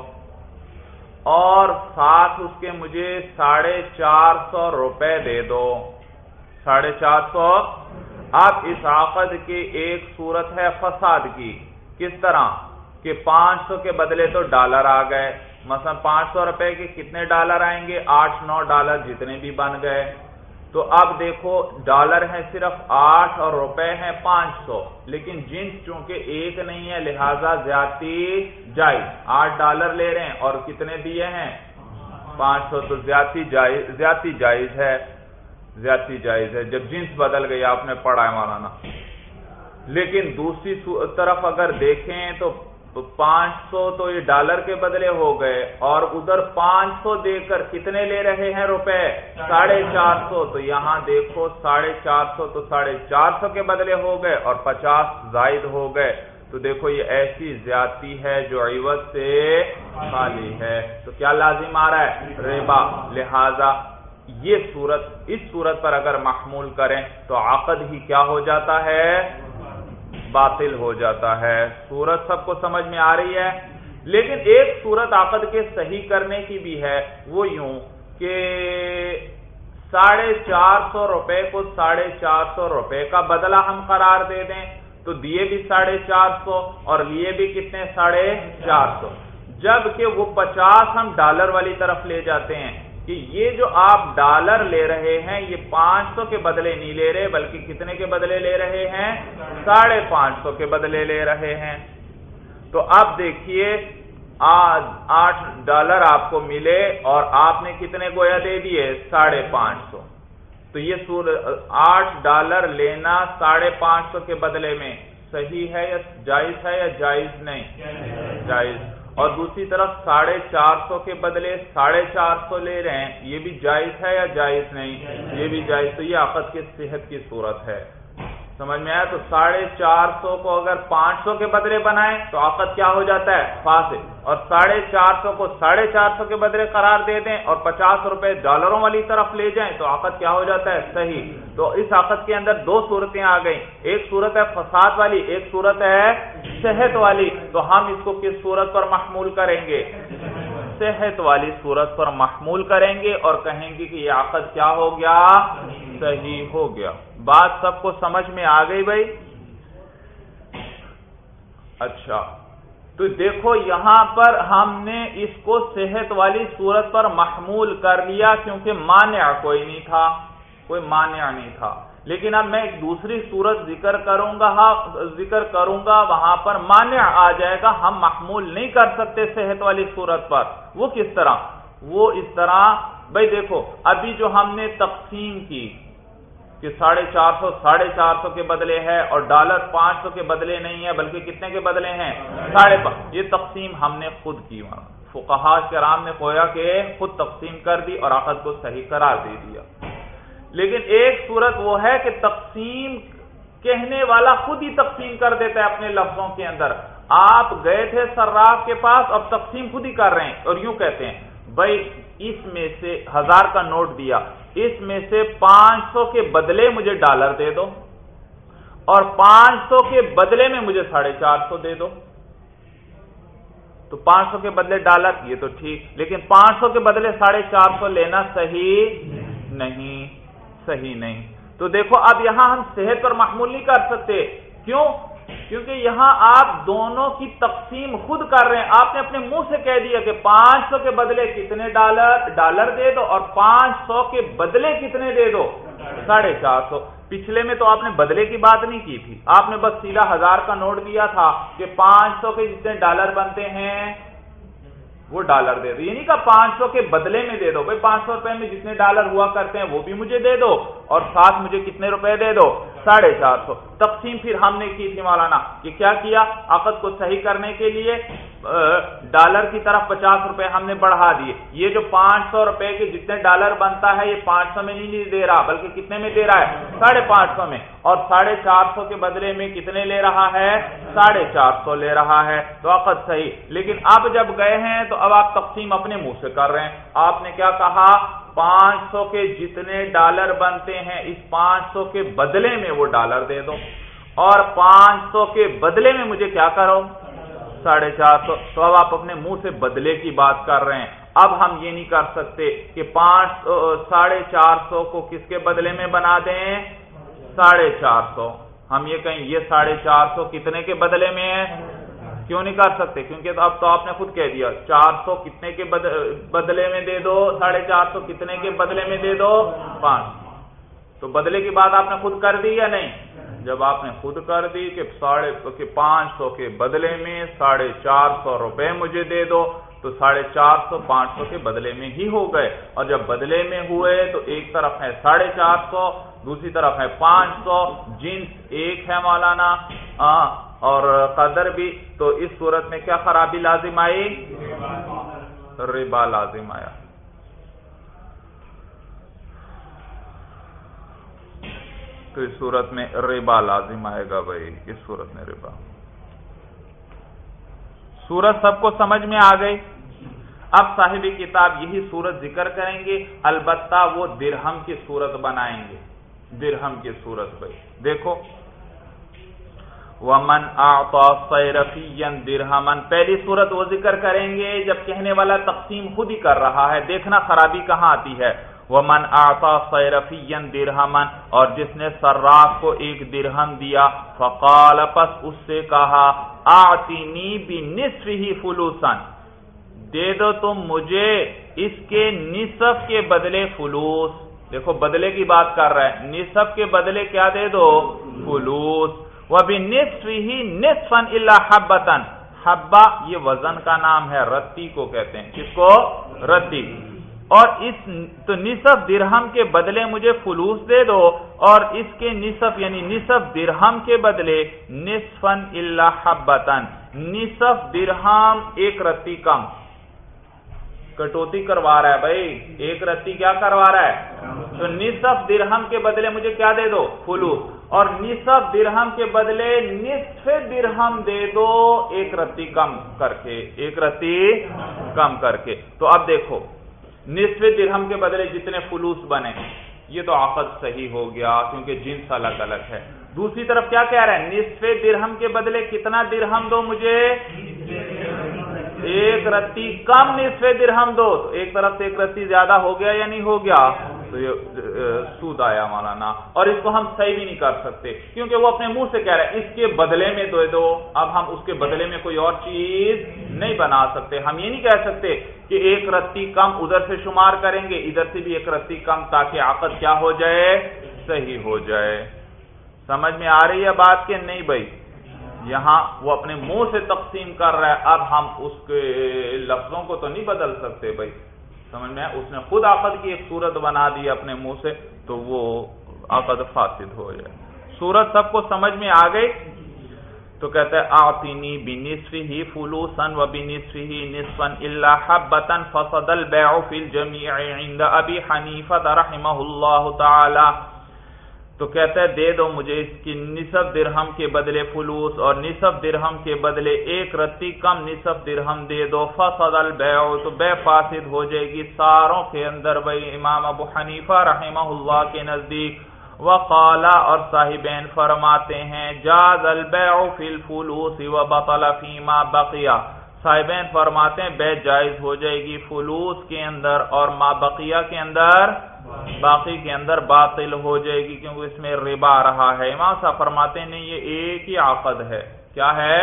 [SPEAKER 1] اور ساتھ اس کے مجھے ساڑھے چار سو روپے دے دو۔ ساڑھے چار سو۔ اب اس عقد کی ایک صورت ہے فساد کی۔ کس طرح؟ کہ پانچ سو کے بدلے تو ڈالر آ گئے۔ مثلا پانچ سو روپے کے کتنے ڈالر آئیں گے؟ آٹھ نو ڈالر جتنے بھی بن گئے۔ تو اب دیکھو ڈالر ہیں صرف آٹھ اور روپے ہیں پانچ سو، لیکن جنس چونکہ ایک نہیں ہے، لہذا زیادتی جائز۔ آٹھ ڈالر لے رہے ہیں اور کتنے دیے ہیں؟ پانچ سو، تو زیادتی جائز زیادتی جائز ہے۔ زیادتی جائز ہے۔ جب جنس بدل گئی، آپ نے پڑھا ہے مولانا۔ لیکن دوسری طرف اگر دیکھیں تو تو پانچ سو تو یہ ڈالر کے بدلے ہو گئے اور ادھر پانچ سو دے کر کتنے لے رہے ہیں روپے؟ ساڑھے چار سو۔ تو یہاں دیکھو ساڑھے چار سو تو ساڑھے چار سو کے بدلے ہو گئے اور پچاس زائد ہو گئے۔ تو دیکھو یہ ایسی زیادتی ہے جو عوض سے خالی ہے۔ تو کیا لازم آ رہا ہے؟ ریبا۔ لہذا یہ صورت، اس صورت پر اگر محمول کریں تو عقد ہی کیا ہو جاتا ہے؟ باطل ہو جاتا ہے۔ سورت سب کو سمجھ میں آ رہی ہے۔ لیکن ایک سورت عقد کے صحیح کرنے کی بھی ہے۔ وہ یوں کہ ساڑھے چار سو روپے کو ساڑھے چار سو روپے کا بدلہ ہم قرار دے دیں۔ تو دیے بھی ساڑھے چار سو اور لیے بھی کتنے؟ ساڑھے چار سو۔ جبکہ وہ پچاس ہم ڈالر والی طرف لے جاتے ہیں۔ کہ یہ جو آپ ڈالر لے رہے ہیں، یہ پانچ سو کے بدلے نہیں لے رہے، بلکہ کتنے کے بدلے لے رہے ہیں؟ ساڑھے پانچ سو کے بدلے لے رہے ہیں۔ تو اب دیکھیے آٹھ ڈالر آپ کو ملے اور آپ نے کتنے گویا دے دیے؟ ساڑھے پانچ سو۔ تو یہ آٹھ ڈالر لینا ساڑھے پانچ سو کے بدلے میں صحیح ہے یا جائز ہے یا جائز نہیں؟ جائز۔ اور دوسری طرف ساڑھے چار سو کے بدلے ساڑھے چار سو لے رہے ہیں۔ یہ بھی جائز ہے یا جائز نہیں؟ یہ بھی جائز۔ تو یہ آفت کی صحت کی صورت ہے۔ سمجھ میں آیا؟ تو ساڑھے چار سو کو اگر پانچ سو کے بدلے بنائیں تو آفت کیا ہو جاتا ہے؟ فاسد۔ اور ساڑھے چار سو کو ساڑھے چار سو کے بدلے قرار دے دیں اور پچاس روپے ڈالروں والی طرف لے جائیں تو آفت کیا ہو جاتا ہے؟ صحیح۔ تو اس آفت کے اندر دو صورتیں آ گئیں۔ ایک صورت ہے فساد والی، ایک صورت ہے صحت والی۔ تو ہم اس کو کس صورت پر محمول کریں گے؟ صحت والی صورت پر محمول کریں گے اور کہیں گے کہ یہ آفت کیا ہو گیا؟ صحیح ہو گیا۔ بات سب کو سمجھ میں آ گئی بھائی؟ اچھا۔ تو دیکھو یہاں پر ہم نے اس کو صحت والی صورت پر محمول کر لیا کیونکہ مانع کوئی نہیں تھا۔ کوئی مانع نہیں تھا۔ لیکن اب میں ایک دوسری صورت ذکر کروں گا ہاں، ذکر کروں گا، وہاں پر مانع آ جائے گا، ہم محمول نہیں کر سکتے صحت والی صورت پر۔ وہ کس طرح؟ وہ اس طرح، بھائی دیکھو، ابھی جو ہم نے تقسیم کی کہ ساڑھے چار سو، ساڑھے چار سو کے بدلے ہے اور ڈالر پانچ سو کے بدلے نہیں ہے بلکہ کتنے کے بدلے ہیں؟ ساڑھے پانچ یہ تقسیم ہم نے خود کی۔ وہاں کے رام نے کویا کہ خود تقسیم کر دی اور آخر کو صحیح قرار دے دیا۔ لیکن ایک صورت وہ ہے کہ تقسیم کہنے والا خود ہی تقسیم کر دیتا ہے اپنے لفظوں کے اندر۔ آپ گئے تھے سراف کے پاس، اب تقسیم خود ہی کر رہے ہیں اور یوں کہتے ہیں، بھائی، اس میں سے ہزار کا نوٹ دیا، اس میں سے پانچ سو کے بدلے مجھے ڈالر دے دو اور پانچ سو کے بدلے میں مجھے ساڑھے چار سو دے دو۔ تو پانچ سو کے بدلے ڈالر، یہ تو ٹھیک، لیکن پانچ سو کے بدلے ساڑھے چار سو لینا صحیح نہیں۔ صحیح نہیں۔ تو دیکھو، اب یہاں ہم صحت پر محمول نہیں کر سکتے۔ کیوں؟ کیونکہ یہاں آپ دونوں کی تقسیم خود کر رہے ہیں۔ آپ نے اپنے منہ سے کہہ دیا کہ پانچ سو کے بدلے کتنے ڈالر؟ ڈالر دے دو اور پانچ سو کے بدلے کتنے دے دو؟ ساڑھے چار سو۔ پچھلے میں تو آپ نے بدلے کی بات نہیں کی تھی۔ آپ نے بس سیدھا ہزار کا نوٹ دیا تھا کہ پانچ سو کے جتنے ڈالر بنتے ہیں وہ ڈالر دے دو۔ یہ نہیں کہا پانچ سو کے بدلے میں دے دو۔ بھائی پانچ سو روپے میں جتنے ڈالر ہوا کرتے ہیں وہ بھی مجھے دے دو اور ساتھ مجھے کتنے روپے دے دو؟ ساڑھے چار سو۔ تقسیم پھر ہم نے کی تھی مولانا کہ کیا کیا؟ عقد کو صحیح کرنے کے لیے ڈالر کی طرف پچاس روپے ہم نے بڑھا دیے۔ یہ جو پانچ سو روپے کے جتنے ڈالر بنتا ہے، یہ پانچ سو میں نہیں دے رہا، بلکہ کتنے میں دے رہا ہے؟ ساڑھے پانچ سو میں۔ اور ساڑھے چار سو کے بدلے میں کتنے لے رہا ہے؟ ساڑھے چار سو لے رہا ہے۔ تو عقد صحیح۔ لیکن اب جب گئے ہیں تو اب آپ تقسیم اپنے منہ سے کر رہے ہیں۔ آپ نے کیا کہا؟ پانچ سو کے جتنے ڈالر بنتے ہیں، اس پانچ سو کے بدلے میں وہ ڈالر دے دو۔ اور پانچ سو کے بدلے میں مجھے کیا کرو؟ ساڑھے چار سو۔ تو اب آپ اپنے منہ سے بدلے کی بات کر رہے ہیں۔ اب ہم یہ نہیں کر سکتے کہ پانچ ساڑھے چار سو کو کس کے بدلے میں بنا دیں؟ ساڑھے چار سو۔ ہم یہ کہیں، یہ ساڑھے چار سو کتنے کے بدلے میں ہے کیوں نہیں کر سکتے؟ کیونکہ اب تو آپ نے خود کہہ دیا، چار سو کتنے کے بدلے میں دے دو، ساڑھے چار سو کتنے کے بدلے میں دے دو؟ پانچ تو بدلے کی بات آپ نے خود کر دی یا نہیں؟ جب آپ نے خود کر دی کہ ساڑھے کہ پانچ سو کے بدلے میں ساڑھے چار سو روپے مجھے دے دو، تو ساڑھے چار سو، پانچ سو کے بدلے میں ہی ہو گئے۔ اور جب بدلے میں ہوئے تو ایک طرف ہے ساڑھے چار سو، دوسری طرف ہے پانچ سو۔ جنس ایک ہے مولانا۔ اور قدر بھی، تو اس صورت میں کیا خرابی لازم آئی؟ ربا لازم آیا۔ تو اس صورت میں ربا لازم آئے گا بھائی، اس صورت میں ربا۔ سورت سب کو سمجھ میں آ گئی۔ اب صاحب کتاب یہی صورت ذکر کریں گے، البتہ وہ درہم کی صورت بنائیں گے۔ درہم کی صورت بھائی، دیکھو۔ ومن سیرفین درہمن پہلی صورت وہ ذکر کریں گے جب کہنے والا تقسیم خود ہی کر رہا ہے، دیکھنا خرابی کہاں آتی ہے۔ ومن آتا سیرفین درہمن اور جس نے سراف کو ایک درہم دیا، فقال، پس اس سے کہا آتینی بھی نصف ہی فلوسن دے دو تم مجھے اس کے نصف کے بدلے فلوس۔ دیکھو، بدلے کی بات کر رہا ہے۔ نصف کے بدلے کیا دے دو؟ فلوس۔ وہ بھی اللہ حبتن حبا یہ وزن کا نام ہے، رتی کو کہتے ہیں۔ کس کو؟ رتی۔ اور اس تو نصف درہم کے بدلے مجھے فلوس دے دو۔ اور اس کے نصف یعنی نصف درہم کے بدلے نصفن اللہ حبتن نصف درہم ایک رتی کم۔ کٹوتی کروا رہا ہے بھائی ایک رتی کیا کروا رہا ہے؟ تو نصف درہم کے بدلے مجھے کیا دے دو؟ فلوس اور نصف درہم کے بدلے نصف درہم دے دو ایک رتی کم کر کے ایک رتی کم کر کے۔ تو اب دیکھو نصف درہم کے بدلے جتنے فلوس بنے یہ تو آفت صحیح ہو گیا کیونکہ جنس الگ الگ ہے۔ دوسری طرف کیا کہہ رہا ہے؟ نصف درہم کے بدلے کتنا درہم دو مجھے؟ ایک رتی کم نصف درہم دو، تو ایک طرف سے ایک رتی زیادہ ہو گیا یا نہیں ہو گیا؟ تو یہ سود آیا مولانا۔ اور اس کو ہم صحیح بھی نہیں کر سکتے، کیونکہ وہ اپنے منہ سے کہہ رہے ہیں اس کے بدلے میں دو دو۔ اب ہم اس کے بدلے میں کوئی اور چیز نہیں بنا سکتے۔ ہم یہ نہیں کہہ سکتے کہ ایک رتی کم ادھر سے شمار کریں گے، ادھر سے بھی ایک رتی کم تاکہ آقد کیا ہو جائے؟ صحیح ہو جائے۔ سمجھ میں آ رہی ہے بات کہ نہیں بھائی؟ یہاں وہ اپنے منہ سے تقسیم کر رہا ہے، اب ہم اس کے لفظوں کو تو نہیں بدل سکتے بھائی۔ سمجھ میں؟ اس نے خود آفت کی ایک صورت بنا دی اپنے منہ سے، تو وہ آفت فاسد ہو جائے۔ صورت سب کو سمجھ میں آ گئی؟ تو کہتے ہیں آتینی بی نصفی ہی فلوسن و بی ہی نصفن اللہ حبتن فصد البیع فی الجمیع عند ابی حنیفت رحمہ اللہ تعالی۔ تو کہتا ہے دے دو مجھے اس کی نصف درہم کے بدلے فلوس اور نصف درہم کے بدلے ایک رتی کم نصف درہم دے دو۔ فصد البیع، تو بے فاسد ہو جائے گی ساروں کے اندر۔ بھائی امام ابو حنیفہ رحمہ اللہ کے نزدیک۔ وقالا اور صاحبین فرماتے ہیں، جاز البیع فی الفلوس وبطل فیما بقیہ۔ صاحبین فرماتے ہیں، بے جائز ہو جائے گی فلوس کے اندر اور ما بقیہ کے اندر۔ باقی کے اندر باطل ہو جائے گی کیونکہ اس میں ربا رہا ہے۔ امام صاحب فرماتے ہیں یہ ایک ہی عقد ہے۔ کیا ہے؟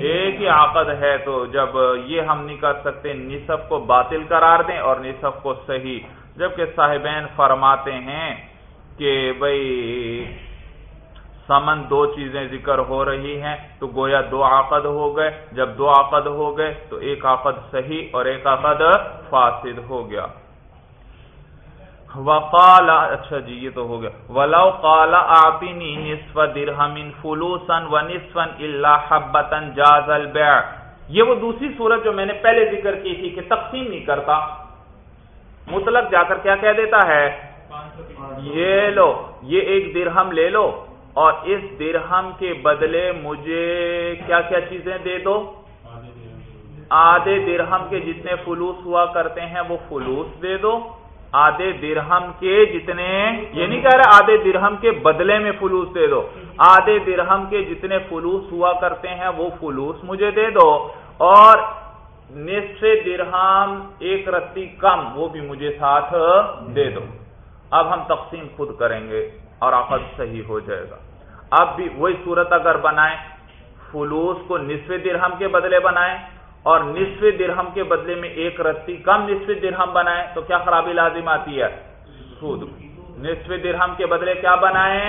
[SPEAKER 1] ایک ہی عقد ہے۔ تو جب یہ ہم نہیں کر سکتے، نصف کو باطل قرار دیں اور نصف کو صحیح۔ جبکہ صاحبین فرماتے ہیں کہ بھائی سمن دو چیزیں ذکر ہو رہی ہیں، تو گویا دو عقد ہو گئے۔ جب دو عقد ہو گئے، تو ایک عقد صحیح اور ایک عقد فاسد ہو گیا۔ وقال اچھا جی یہ تو ہو گیا۔ ولو قال، اعطني نصف درهم فلوسا ونصفا الا حبتا جاز البيع یہ وہ دوسری صورت جو میں نے پہلے ذکر کی تھی کہ تقسیم نہیں کرتا۔ مطلق جا کر کیا کہہ دیتا ہے؟ یہ لو، یہ ایک درہم لے لو اور اس درہم کے بدلے مجھے کیا کیا چیزیں دے دو؟ آدھے درہم کے جتنے فلوس ہوا کرتے ہیں وہ فلوس دے دو۔ آدھے درہم کے جتنے یہ نہیں کہہ رہے آدھے درہم کے بدلے میں فلوس دے دو۔ آدھے درہم کے جتنے فلوس ہوا کرتے ہیں، وہ فلوس مجھے دے دو۔ اور نصف درہم، ایک رتی کم، وہ بھی مجھے ساتھ دے دو۔ اب ہم تقسیم خود کریں گے اور عقد صحیح ہو جائے گا۔ اب بھی وہی صورت اگر بنائیں، فلوس کو نصف درہم کے بدلے بنائیں۔ اور نصف درہم کے بدلے میں ایک رتی کم نصف درہم بنائے تو کیا خرابی لازم آتی ہے؟ سود۔ نصف درہم کے بدلے کیا بنائے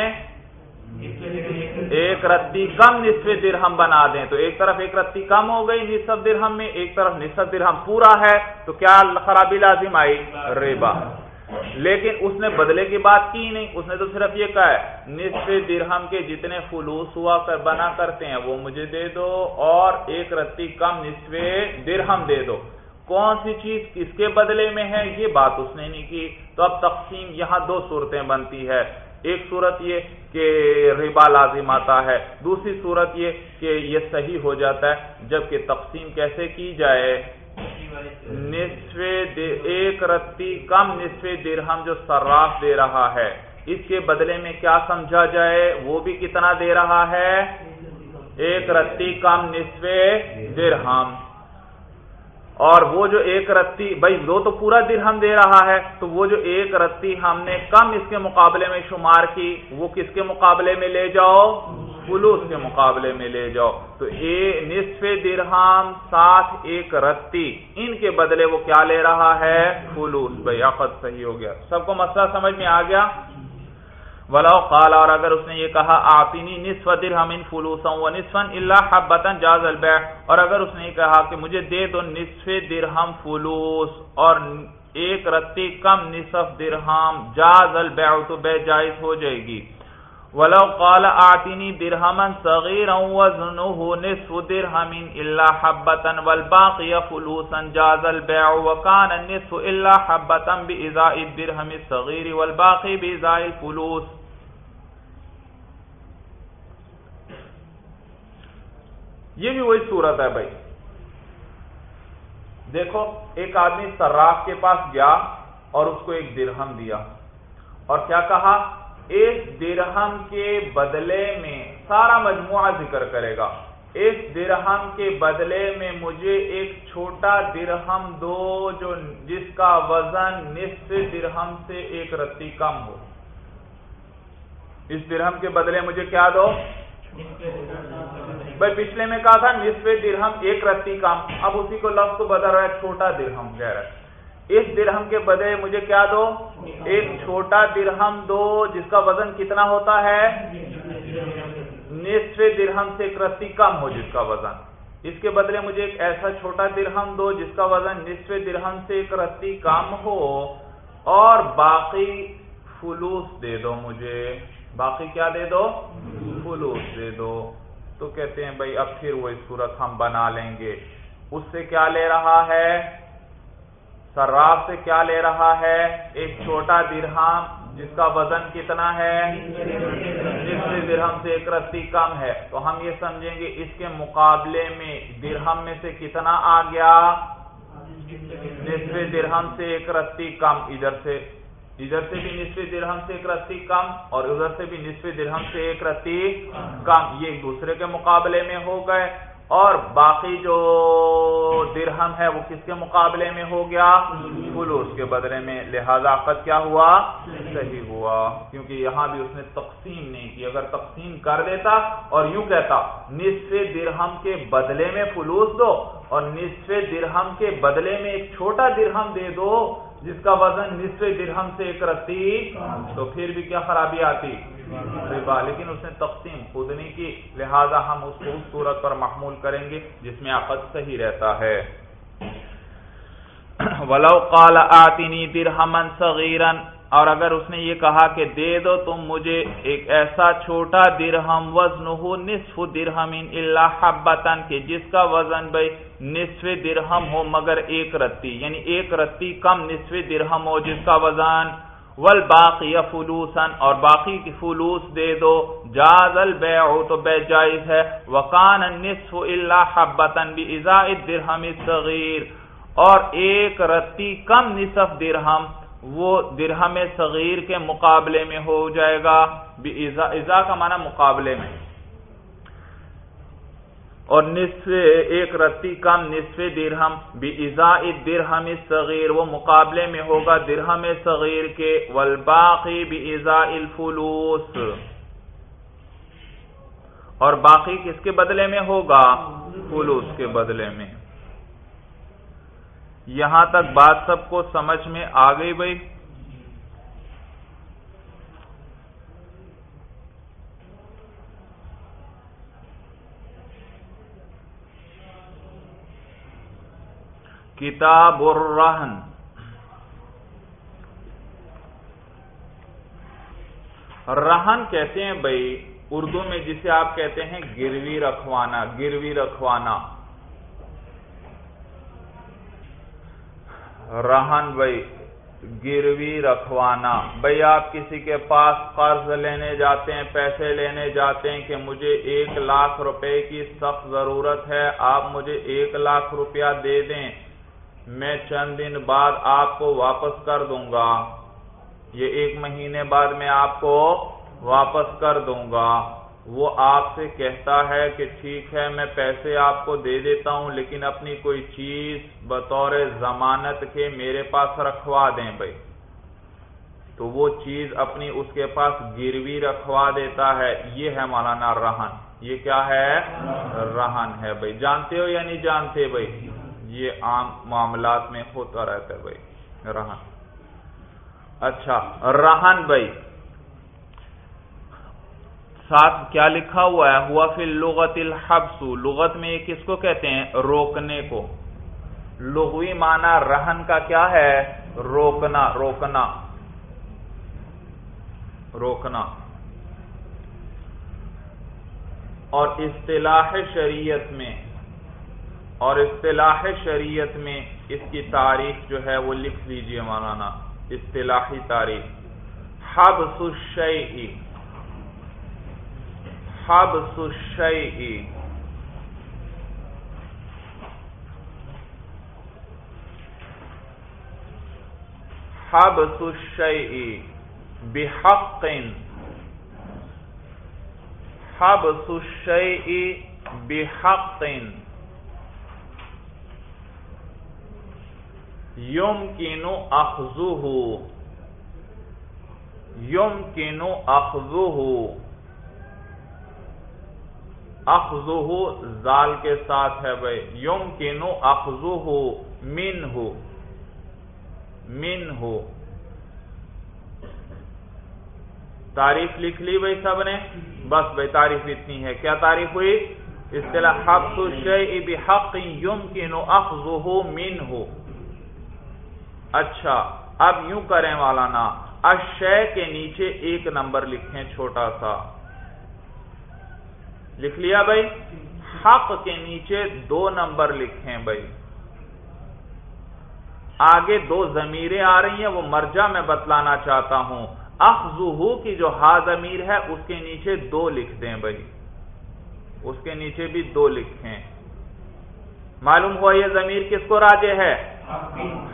[SPEAKER 1] ایک رتی کم نصف درہم بنا دیں۔ تو ایک طرف ایک رتی کم ہو گئی نصف درہم میں، ایک طرف نصف درہم پورا ہے، تو کیا خرابی لازم آئی؟ ریبا لیکن اس نے بدلے کی بات کی نہیں، اس نے تو صرف یہ کہا ہے، نصف درہم کے جتنے فلوس ہوا کر بنا کرتے ہیں، وہ مجھے دے دو اور ایک رتی کم نصف درہم دے دو۔ کون سی چیز کس کے بدلے میں ہے؟ یہ بات اس نے نہیں کی۔ تو اب تقسیم یہاں دو صورتیں بنتی ہے ایک صورت یہ کہ ربا لازم آتا ہے، دوسری صورت یہ کہ یہ صحیح ہو جاتا ہے، جبکہ تقسیم کیسے کی جائے؟ نصف ایک رتی کم نصف درہم جو سراف دے رہا ہے۔ اس کے بدلے میں کیا سمجھا جائے؟ وہ بھی کتنا دے رہا ہے؟ ایک رتی کم نصف درہم۔ اور وہ جو ایک رتی بھائی، وہ تو پورا درہم دے رہا ہے۔ تو وہ جو ایک رتی ہم نے کم اس کے مقابلے میں شمار کی، وہ کس کے مقابلے میں لے جاؤ؟ فلوس کے مقابلے میں لے جاؤ۔ تو اے نصف درہم ساتھ ایک رتی، ان کے بدلے وہ کیا لے رہا ہے؟ فلوس بھائی، عقد صحیح ہو گیا۔ سب کو مسئلہ سمجھ میں آ گیا؟ ولو قال، اور اگر اس نے یہ کہا آتینی نصف درہم ان فلوسا و نصفا الا حبتا جاز البیع۔ اور اگر اس نے یہ کہا کہ مجھے دے دو نصف درہم فلوس اور ایک رتی کم نصف درہم، جاز البیع تو بے جائز ہو جائے گی۔ ولو قال اعطني درهما صغيرا وزنه نصف درهم الا حبه والباقي فلوسا جاز البيع وكان النصف الا حبه بازاء الدرهم الصغير والباقي بازاء الفلوس. یہ بھی وہی صورت ہے بھائی. دیکھو، ایک آدمی سراف کے پاس گیا اور اس کو ایک درہم دیا اور کیا کہا؟ ایک درہم کے بدلے میں سارا مجموعہ ذکر کرے گا۔ ایک درہم کے بدلے میں مجھے ایک چھوٹا درہم دو جو جس کا وزن نصف درہم سے ایک رتی کم ہو۔ اس درہم کے بدلے مجھے کیا دو؟ بھائی پچھلے میں کہا تھا نصف درہم ایک رتی کم۔ اب اسی کو لفظ کو بدل رہا ہے، چھوٹا درہم کہہ رہا ہے اس درہم کے بدلے مجھے کیا دو؟ ایک چھوٹا درہم دو، جس کا وزن کتنا ہوتا ہے؟ نصف درہم سے ایک کم ہو، جس کا وزن۔ اس کے بدلے مجھے ایک ایسا چھوٹا درہم دو، جس کا وزن نصف درہم سے ایک کم ہو۔ اور باقی فلوس دے دو مجھے۔ باقی کیا دے دو؟ فلوس دے دو۔ تو کہتے ہیں بھائی، اب پھر وہ صورت ہم بنا لیں گے۔ اس سے کیا لے رہا ہے؟ سراف سے کیا لے رہا ہے؟ ایک چھوٹا درہم، جس کا وزن کتنا ہے؟ نصف درہم سے ایک رتی کم ہے۔ تو ہم یہ سمجھیں گے اس کے مقابلے میں درہم میں سے کتنا آ گیا؟ نصف درہم سے ایک رتی کم۔ ادھر سے ادھر سے بھی نصف درہم سے ایک رتی کم اور ادھر سے بھی نصف درہم سے ایک رتی کم۔ یہ ایک دوسرے کے مقابلے میں ہو گئے۔ اور باقی جو درہم ہے وہ کس کے مقابلے میں ہو گیا؟ فلوس کے بدلے میں۔ لہذا عقد کیا ہوا؟ صحیح ہوا۔ کیونکہ یہاں بھی اس نے تقسیم نہیں کی۔ اگر تقسیم کر دیتا اور یوں کہتا، نصف درہم کے بدلے میں فلوس دو اور نصف درہم کے بدلے میں ایک چھوٹا درہم دے دو، جس کا وزن نصف درہم سے ایک رتی، تو پھر بھی کیا خرابی آتی؟ ربا، لیکن اس نے تقسیم خود نہیں کی، لہذا ہم اس کو اس صورت پر محمول کریں گے جس میں عقد صحیح رہتا ہے۔ ولو قال آتنی درہمن صغیرن اور اگر اس نے یہ کہا کہ دے دو تم مجھے ایک ایسا چھوٹا درہم وزن ہو نصف درہم اللہ حبتن کہ جس کا وزن بھائی نصف درہم ہو مگر ایک رتی یعنی ایک رتی کم نصف درہم ہو جس کا وزن ول باقی فلوسن اور باقی کی فلوس دے دو۔ جاز البیع تو بے جائز ہے۔ وقان النصف اللہ حبتن بھی درہم صغیر اور ایک رتی کم نصف درہم، وہ درہم صغیر کے مقابلے میں ہو جائے گا۔ ازا کا معنی مقابلے میں۔ اور نصف ایک رتی کم نصف درہم بھی ازا درہم صغیر، وہ مقابلے میں ہوگا درہم صغیر کے، والباقی بھی ازا الفلوس۔ اور باقی کس کے بدلے میں ہوگا؟ فلوس کے بدلے میں۔ یہاں تک بات سب کو سمجھ میں آ گئی بھائی۔ کتاب الرہن۔ رہن کہتے ہیں بھائی، اردو میں جسے آپ کہتے ہیں گروی رکھوانا گروی رکھوانا۔ رہن بھائی، گروی رکھوانا۔ بھائی، آپ کسی کے پاس قرض لینے جاتے ہیں، پیسے لینے جاتے ہیں کہ مجھے ایک لاکھ روپے کی سخت ضرورت ہے، آپ مجھے ایک لاکھ روپیہ دے دیں۔ میں چند دن بعد آپ کو واپس کر دوں گا۔ یہ ایک مہینے بعد میں آپ کو واپس کر دوں گا۔ وہ آپ سے کہتا ہے کہ ٹھیک ہے، میں پیسے آپ کو دے دیتا ہوں، لیکن اپنی کوئی چیز بطور ضمانت کے میرے پاس رکھوا دیں بھائی۔ تو وہ چیز اپنی اس کے پاس گروی رکھوا دیتا ہے۔ یہ ہے مولانا رہن۔ یہ کیا ہے؟ رہن ہے بھائی۔ جانتے ہو یا نہیں جانتے بھائی؟ یہ عام معاملات میں ہوتا رہتا ہے بھائی، رہن۔ اچھا رہن بھائی۔ ساتھ کیا لکھا ہوا ہے؟ ہوا فی لغت الحبس۔ لغت میں یہ کس کو کہتے ہیں؟ روکنے کو۔ لغوی معنی رہن کا کیا ہے؟ روکنا روکنا۔ روکنا۔ اور اصطلاح شریعت میں اور اصطلاح شریعت میں اس کی تاریخ جو ہے وہ لکھ لیجیے مولانا اصطلاحی تاریخ۔ حبس الشیئی حبس الشیء۔ حبس الشیء بحق حبس الشیء بحق يمكن أخذه يمكن أخذه اخذو زال کے ساتھ ہے بھائی. یوم کینو اخذو ہو من ہو من ہو تعریف لکھ لی بھائی سب نے؟ بس بھائی تعریف اتنی ہے. کیا تعریف ہوئی؟ اصطلاح حق الشیء بحق یمکن اخذه منه اچھا اب یوں کریں والا نا اشے کے نیچے ایک نمبر لکھیں چھوٹا سا۔ لکھ لیا بھائی؟ حق کے نیچے دو نمبر لکھیں بھائی۔ آگے دو زمیریں آ رہی ہیں، وہ مرجع میں بتلانا چاہتا ہوں۔ اخذو کی جو ہا ضمیر ہے، اس کے نیچے دو لکھ دیں بھائی۔ اس کے نیچے بھی دو لکھیں۔ معلوم ہوا یہ ضمیر کس کو راجے ہے؟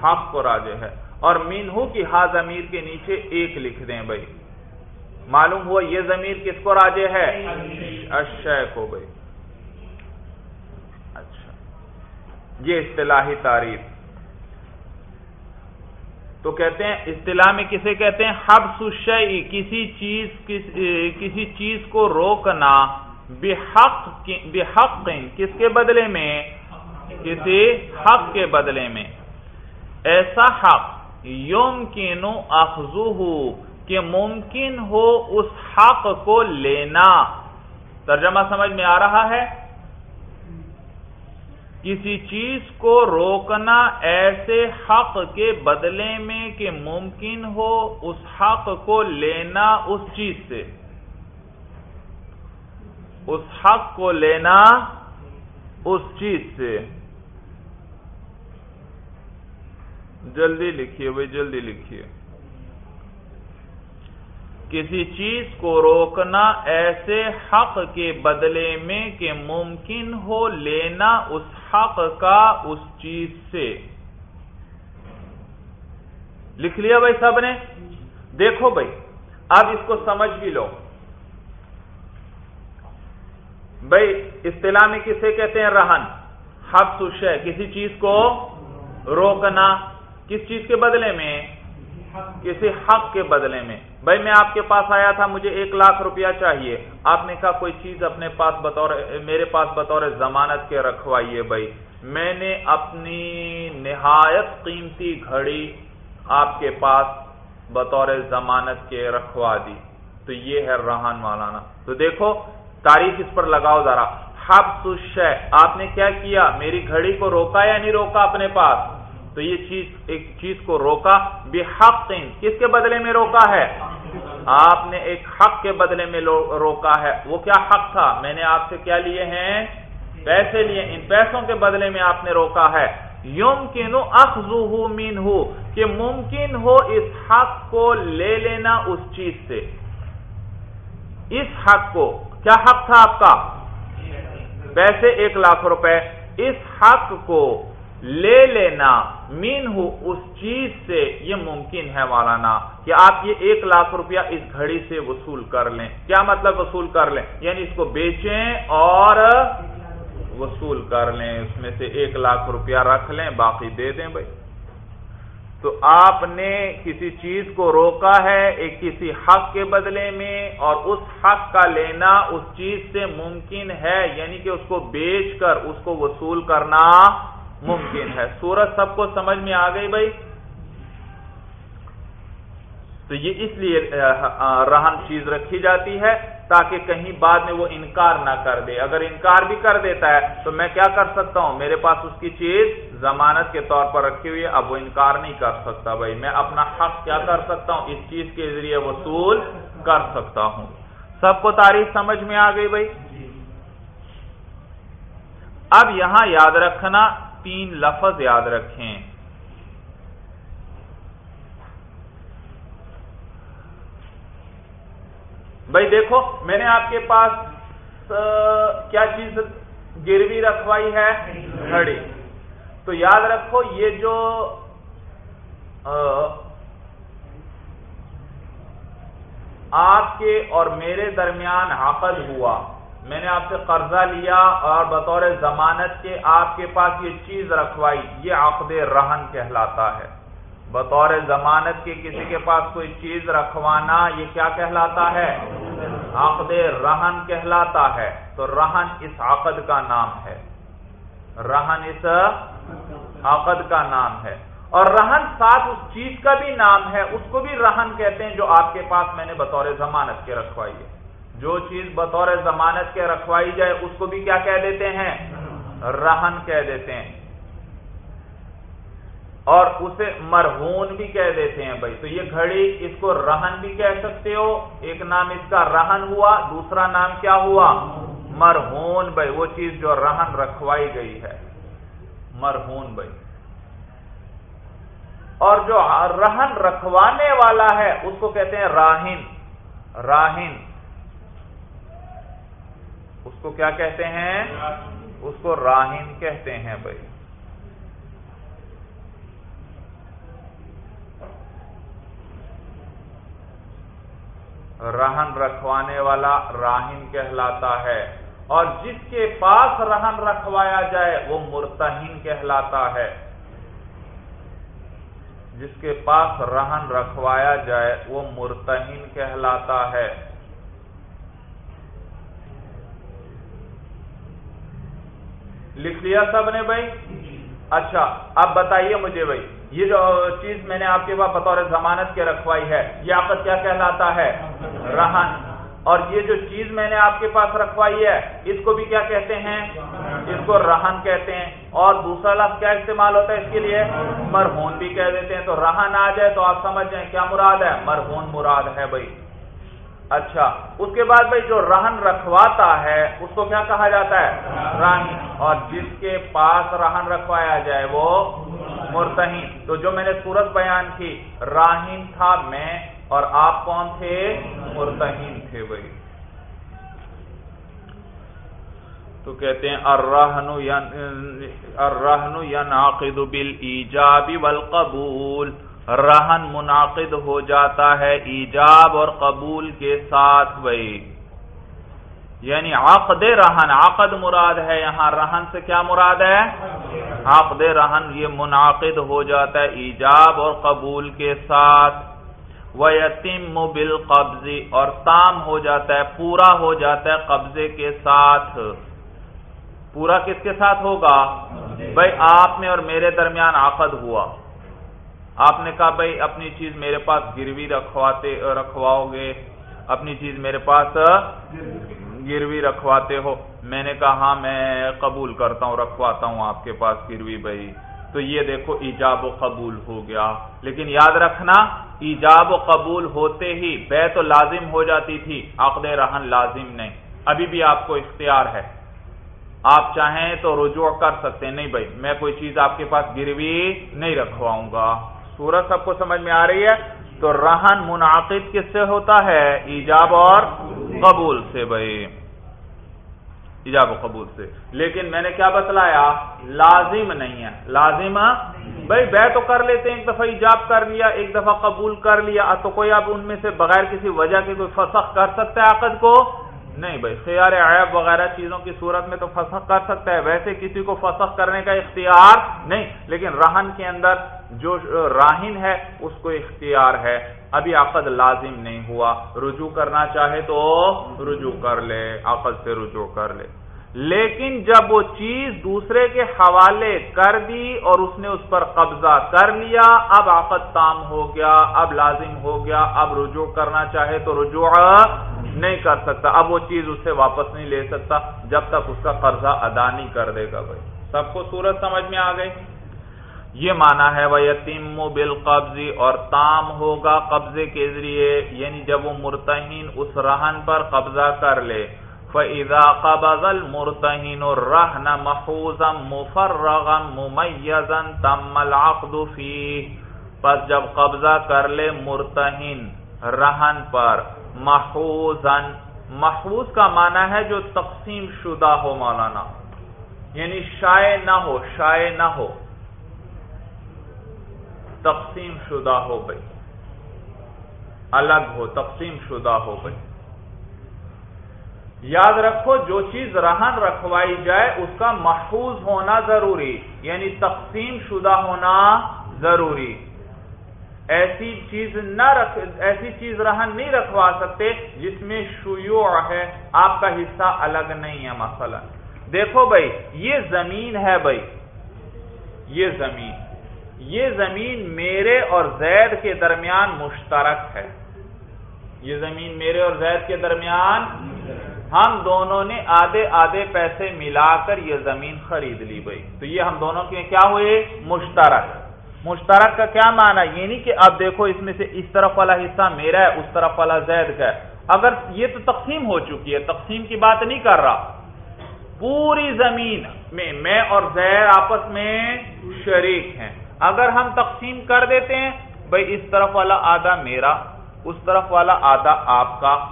[SPEAKER 1] حق کو راجے ہے۔ اور مینہو کی ہا ضمیر کے نیچے ایک لکھ دیں بھائی معلوم ہوا یہ ضمیر کس کو راجے ہے؟ اشے کو بھائی اچھا۔ یہ اصطلاحی تعریف۔ تو کہتے ہیں، اصطلاح میں کسے کہتے ہیں؟ حبس الشیء، کسی چیز کسی چیز کو روکنا، بحق بحق کس کے بدلے میں؟ کسی حق کے بدلے میں۔ ایسا حق یمکن اخذہ کہ ممکن ہو اس حق کو لینا۔ ترجمہ سمجھ میں آ رہا ہے؟ کسی چیز کو روکنا ایسے حق کے بدلے میں کہ ممکن ہو اس حق کو لینا اس چیز سے۔ اس حق کو لینا اس چیز سے۔ جلدی لکھیے بھائی، جلدی لکھیے۔ کسی چیز کو روکنا ایسے حق کے بدلے میں کہ ممکن ہو لینا اس حق کا اس چیز سے۔ لکھ لیا بھائی سب نے؟ دیکھو بھائی، اب اس کو سمجھ بھی لو۔ بھائی، اصطلاح میں کسے کہتے ہیں؟ رہن۔ حق سش ہے کسی چیز کو روکنا۔ کس چیز کے بدلے میں؟ کسی حق کے بدلے میں۔ بھائی میں آپ کے پاس آیا تھا، مجھے ایک لاکھ روپیہ چاہیے۔ آپ نے کہا کوئی چیز اپنے پاس بطور، میرے پاس بطور ضمانت کے رکھوائیے بھائی۔ میں نے اپنی نہایت قیمتی گھڑی آپ کے پاس بطور ضمانت کے رکھوا دی۔ تو یہ ہے رہن مولانا تو دیکھو، تاریخ اس پر لگاؤ ذرا۔ حب سش آپ نے کیا کیا؟ میری گھڑی کو روکا یا نہیں روکا اپنے پاس؟ تو یہ چیز، ایک چیز کو روکا بے حق کس کے بدلے میں روکا ہے؟ آپ نے ایک حق کے بدلے میں روکا ہے۔ وہ کیا حق تھا؟ میں نے آپ سے کیا لیے ہیں؟ پیسے لیے۔ ان پیسوں کے بدلے میں آپ نے روکا ہے۔ یوم کینو اخذو مین کہ ممکن ہو اس حق کو لے لینا اس چیز سے۔ اس حق کو، کیا حق تھا آپ کا؟ پیسے ایک لاکھ روپے۔ اس حق کو لے لینا مین ہو اس چیز سے یہ ممکن ہے مولانا کہ آپ یہ ایک لاکھ روپیہ اس گھڑی سے وصول کر لیں۔ کیا مطلب وصول کر لیں؟ یعنی اس کو بیچیں اور وصول کر لیں، اس میں سے ایک لاکھ روپیہ رکھ لیں، باقی دے دیں بھائی۔ تو آپ نے کسی چیز کو روکا ہے ایک کسی حق کے بدلے میں اور اس حق کا لینا اس چیز سے ممکن ہے یعنی کہ اس کو بیچ کر، اس کو وصول کرنا ممکن ہے۔ سورج سب کو سمجھ میں آ گئی بھائی؟ تو یہ اس لیے رہن چیز رکھی جاتی ہے تاکہ کہیں بعد میں وہ انکار نہ کر دے۔ اگر انکار بھی کر دیتا ہے تو میں کیا کر سکتا ہوں؟ میرے پاس اس کی چیز ضمانت کے طور پر رکھی ہوئی ہے، اب وہ انکار نہیں کر سکتا بھائی۔ میں اپنا حق کیا کر سکتا ہوں؟ اس چیز کے ذریعے وصول کر سکتا ہوں۔ سب کو تاریخ سمجھ میں آ گئی بھائی؟ اب یہاں یاد رکھنا تین لفظ یاد رکھیں۔ بھائی دیکھو، میں نے آپ کے پاس کیا چیز گروی رکھوائی ہے؟ گھڑی۔ تو یاد رکھو، یہ جو آپ کے اور میرے درمیان عقد ہوا۔ میں نے آپ سے قرضہ لیا اور بطور ضمانت کے آپ کے پاس یہ چیز رکھوائی، یہ عقد رہن کہلاتا ہے۔ بطور ضمانت کے کسی کے پاس کوئی چیز رکھوانا، یہ کیا کہلاتا ہے؟ عقد رہن کہلاتا ہے۔ تو رہن اس عقد کا نام ہے۔ رہن اس عقد کا نام ہے۔ اور رہن ساتھ اس چیز کا بھی نام ہے، اس کو بھی رہن کہتے ہیں جو آپ کے پاس میں نے بطور ضمانت کے رکھوائی ہے۔ جو چیز بطور ضمانت کے رکھوائی جائے، اس کو بھی کیا کہہ دیتے ہیں؟ رہن کہہ دیتے ہیں۔ اور اسے مرہون بھی کہہ دیتے ہیں بھائی۔ تو یہ گھڑی اس کو رہن بھی کہہ سکتے ہو۔ ایک نام اس کا رہن ہوا، دوسرا نام کیا ہوا؟ مرہون بھائی۔ وہ چیز جو رہن رکھوائی گئی ہے۔ مرہون بھائی۔ اور جو رہن رکھوانے والا ہے، اس کو کہتے ہیں راہن۔ راہن۔ اس کو کیا کہتے ہیں؟ اس کو راہن کہتے ہیں بھائی۔ رہن رکھوانے والا راہن کہلاتا ہے۔ اور جس کے پاس رہن رکھوایا جائے، وہ مرتہن کہلاتا ہے۔ جس کے پاس رہن رکھوایا جائے، وہ مرتہن کہلاتا ہے۔ لکھ لیا سب نے بھائی؟ اچھا اب بتائیے مجھے بھائی، یہ جو چیز میں نے آپ کے پاس بطور ضمانت کے رکھوائی ہے، یہ آپس کیا کہلاتا ہے؟ رہن۔ اور یہ جو چیز میں نے آپ کے پاس رکھوائی ہے، اس کو بھی کیا کہتے ہیں؟ اس کو رہن کہتے ہیں۔ اور دوسرا لفظ کیا استعمال ہوتا ہے اس کے لیے؟ مرہون بھی کہہ دیتے ہیں۔ تو رہن آ جائے تو آپ سمجھ جائیں کیا مراد ہے؟ مرہون مراد ہے بھائی۔ اچھا اس کے بعد بھائی جو رہن رکھواتا ہے، اس کو کیا کہا جاتا ہے؟ رانی اور جس کے پاس رہن رکھوایا جائے وہ مرتہین۔ تو جو میں نے صورت بیان کی، راہین تھا میں، اور آپ کون تھے؟ مرتہین تھے بھائی۔ تو کہتے ہیں، الرہن الرہن ینعقد بالایجاب والقبول۔ رہن منعقد ہو جاتا ہے ایجاب اور قبول کے ساتھ بھائی یعنی عقد رہن عقد مراد ہے یہاں رہن سے کیا مراد ہے؟ عقد رہن یہ منعقد ہو جاتا ہے ایجاب اور قبول کے ساتھ۔ وہ یتیم بال اور تام ہو جاتا ہے، پورا ہو جاتا ہے قبضے کے ساتھ۔ پورا کس کے ساتھ ہوگا؟ بھائی آپ میں اور میرے درمیان عقد ہوا۔ آپ نے کہا بھائی اپنی چیز میرے پاس گروی رکھواتے رکھواؤ گے اپنی چیز میرے پاس گروی رکھواتے ہو۔ میں نے کہا ہاں میں قبول کرتا ہوں، رکھواتا ہوں آپ کے پاس گروی بھائی۔ تو یہ دیکھو، ایجاب و قبول ہو گیا۔ لیکن یاد رکھنا، ایجاب و قبول ہوتے ہی بے تو لازم ہو جاتی تھی۔ عقد رہن لازم نہیں۔ ابھی بھی آپ کو اختیار ہے۔ آپ چاہیں تو رجوع کر سکتے نہیں بھائی، میں کوئی چیز آپ کے پاس گروی نہیں رکھواؤں گا۔ سورت سب کو سمجھ میں آ رہی ہے، تو رہن منعقد کس سے ہوتا ہے؟ ایجاب اور قبول سے بھائی۔ ایجاب و قبول سے۔ لیکن میں نے کیا بتلایا؟ لازم نہیں ہے۔ لازم بھائی، بے تو کر لیتے ہیں، ایک دفعہ ایجاب کر لیا، ایک دفعہ قبول کر لیا تو کوئی اب ان میں سے بغیر کسی وجہ کے کوئی فسخ کر سکتا ہے عقد کو؟ نہیں بھائی، خیار عیب وغیرہ چیزوں کی صورت میں تو فسخ کر سکتا ہے۔ ویسے کسی کو فسخ کرنے کا اختیار نہیں، لیکن رہن کے اندر جو راہن ہے، اس کو اختیار ہے۔ ابھی عقد لازم نہیں ہوا۔ رجوع کرنا چاہے تو رجوع کر لے، عقد سے رجوع کر لے۔ لیکن جب وہ چیز دوسرے کے حوالے کر دی اور اس نے اس پر قبضہ کر لیا، اب آفت تام ہو گیا، اب لازم ہو گیا، اب رجوع کرنا چاہے تو رجوع نہیں کر سکتا۔ اب وہ چیز اس سے واپس نہیں لے سکتا، جب تک اس کا قرضہ ادا نہیں کر دے گا بھائی۔ سب کو صورت سمجھ میں آ گئی؟ یہ مانا ہے وہ یتیم بال قبضی اور تام ہوگا قبضے کے ذریعے یعنی جب وہ مرتہین اس رہن پر قبضہ کر لے۔ فَإِذَا قَبَضَ الْمُرْتَهِنُ الرَّهْنَ مَحُوزًا مُفَرَّغًا مُمَيَّزًا تَمَّ الْعَقْدُ فِيهِ۔ پس جب قبضہ کر لے مرتہن رہن پر محوزن محفوظ کا معنی ہے جو تقسیم شدہ ہو مولانا۔ یعنی شائع نہ ہو، شائع نہ ہو۔ تقسیم شدہ ہو گئی۔ الگ ہو، تقسیم شدہ ہو گئی۔ یاد رکھو، جو چیز رہن رکھوائی جائے، اس کا محفوظ ہونا ضروری۔ یعنی تقسیم شدہ ہونا ضروری۔ ایسی چیز نہ رکھ، ایسی چیز رہن نہیں رکھوا سکتے جس میں شیوع ہے، آپ کا حصہ الگ نہیں ہے مثلا۔ دیکھو بھائی، یہ زمین ہے بھائی۔ یہ زمین۔ یہ زمین میرے اور زید کے درمیان مشترک ہے۔ یہ زمین میرے اور زید کے درمیان۔ ہم دونوں نے آدھے آدھے پیسے ملا کر یہ زمین خرید لی بھائی۔ تو یہ ہم دونوں کے کیا ہوئے؟ مشترک۔ مشترک کا کیا معنی؟ یہ نہیں کہ اب دیکھو اس میں سے اس طرف والا حصہ میرا ہے، اس طرف والا زید کا ہے۔ اگر یہ تو تقسیم ہو چکی ہے، تقسیم کی بات نہیں کر رہا۔ پوری زمین میں میں اور زید آپس میں شریک ہیں۔ اگر ہم تقسیم کر دیتے ہیں بھائی اس طرف والا آدھا میرا، اس طرف والا آدھا آپ کا۔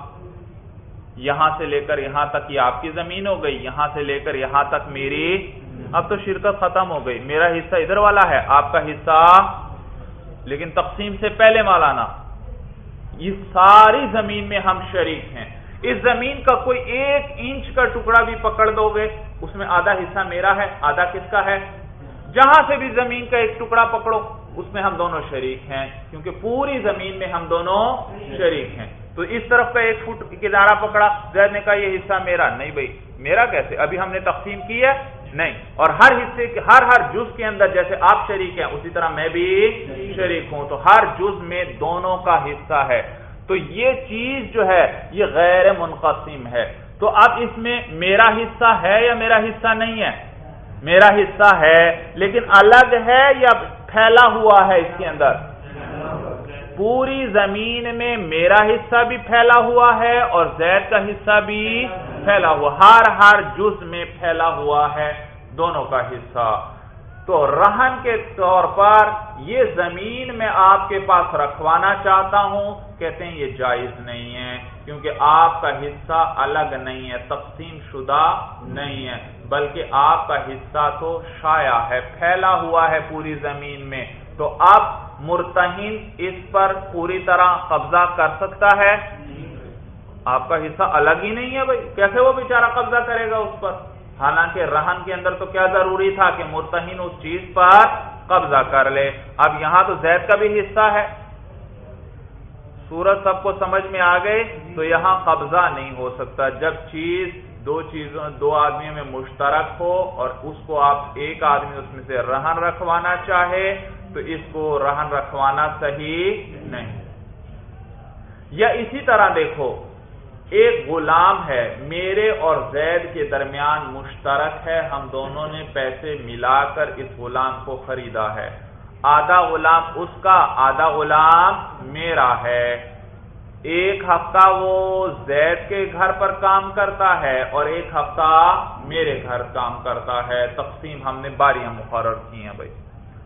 [SPEAKER 1] یہاں سے لے کر یہاں تک یہ آپ کی زمین ہو گئی، یہاں سے لے کر یہاں تک میری۔ اب تو شرکت ختم ہو گئی۔ میرا حصہ ادھر والا ہے، آپ کا حصہ۔ لیکن تقسیم سے پہلے مولانا، یہ ساری زمین میں ہم شریک ہیں۔ اس زمین کا کوئی ایک انچ کا ٹکڑا بھی پکڑ دو گے، اس میں آدھا حصہ میرا ہے، آدھا کس کا ہے؟ جہاں سے بھی زمین کا ایک ٹکڑا پکڑو، اس میں ہم دونوں شریک ہیں، کیونکہ پوری زمین میں ہم دونوں شریک ہیں۔ تو اس طرف کا ایک فٹ کنارا پکڑا زید نے کہا یہ حصہ میرا۔ نہیں بھائی، میرا کیسے؟ ابھی ہم نے تقسیم کی ہے؟ نہیں۔ اور ہر حصے کے، ہر ہر جز کے اندر جیسے آپ شریک ہیں، اسی طرح میں بھی شریک ہوں۔ تو ہر جز میں دونوں کا حصہ ہے۔ تو یہ چیز جو ہے، یہ غیر منقسم ہے۔ تو اب اس میں میرا حصہ ہے یا میرا حصہ نہیں ہے؟ میرا حصہ ہے، لیکن الگ ہے یا پھیلا ہوا ہے اس کے اندر؟ پوری زمین میں میرا حصہ بھی پھیلا ہوا ہے اور زید کا حصہ بھی پھیلا ہوا، ہر ہر جز میں پھیلا ہوا ہے دونوں کا حصہ۔ تو رہن کے طور پر یہ زمین میں آپ کے پاس رکھوانا چاہتا ہوں، کہتے ہیں یہ جائز نہیں ہے، کیونکہ آپ کا حصہ الگ نہیں ہے، تقسیم شدہ نہیں ہے۔ بلکہ آپ کا حصہ تو شایا ہے، پھیلا ہوا ہے پوری زمین میں۔ تو اب مرتہن اس پر پوری طرح قبضہ کر سکتا ہے؟ آپ کا حصہ الگ ہی نہیں ہے بھائی، کیسے وہ بیچارہ قبضہ کرے گا اس پر؟ حالانکہ رہن کے اندر تو کیا ضروری تھا کہ مرتہن اس چیز پر قبضہ کر لے۔ اب یہاں تو زید کا بھی حصہ ہے۔ سورج سب کو سمجھ میں آ گئے، تو یہاں قبضہ نہیں ہو سکتا۔ جب چیز دو چیزوں دو آدمیوں میں مشترک ہو اور اس کو آپ ایک آدمی اس میں سے رہن رکھوانا چاہے تو اس کو رہن رکھوانا صحیح نہیں۔ یا اسی طرح دیکھو، ایک غلام ہے، میرے اور زید کے درمیان مشترک ہے، ہم دونوں نے پیسے ملا کر اس غلام کو خریدا ہے۔ آدھا غلام اس کا، آدھا غلام میرا ہے۔ ایک ہفتہ وہ زید کے گھر پر کام کرتا ہے اور ایک ہفتہ میرے گھر کام کرتا ہے۔ تقسیم ہم نے باریاں مقرر کی ہیں بھائی۔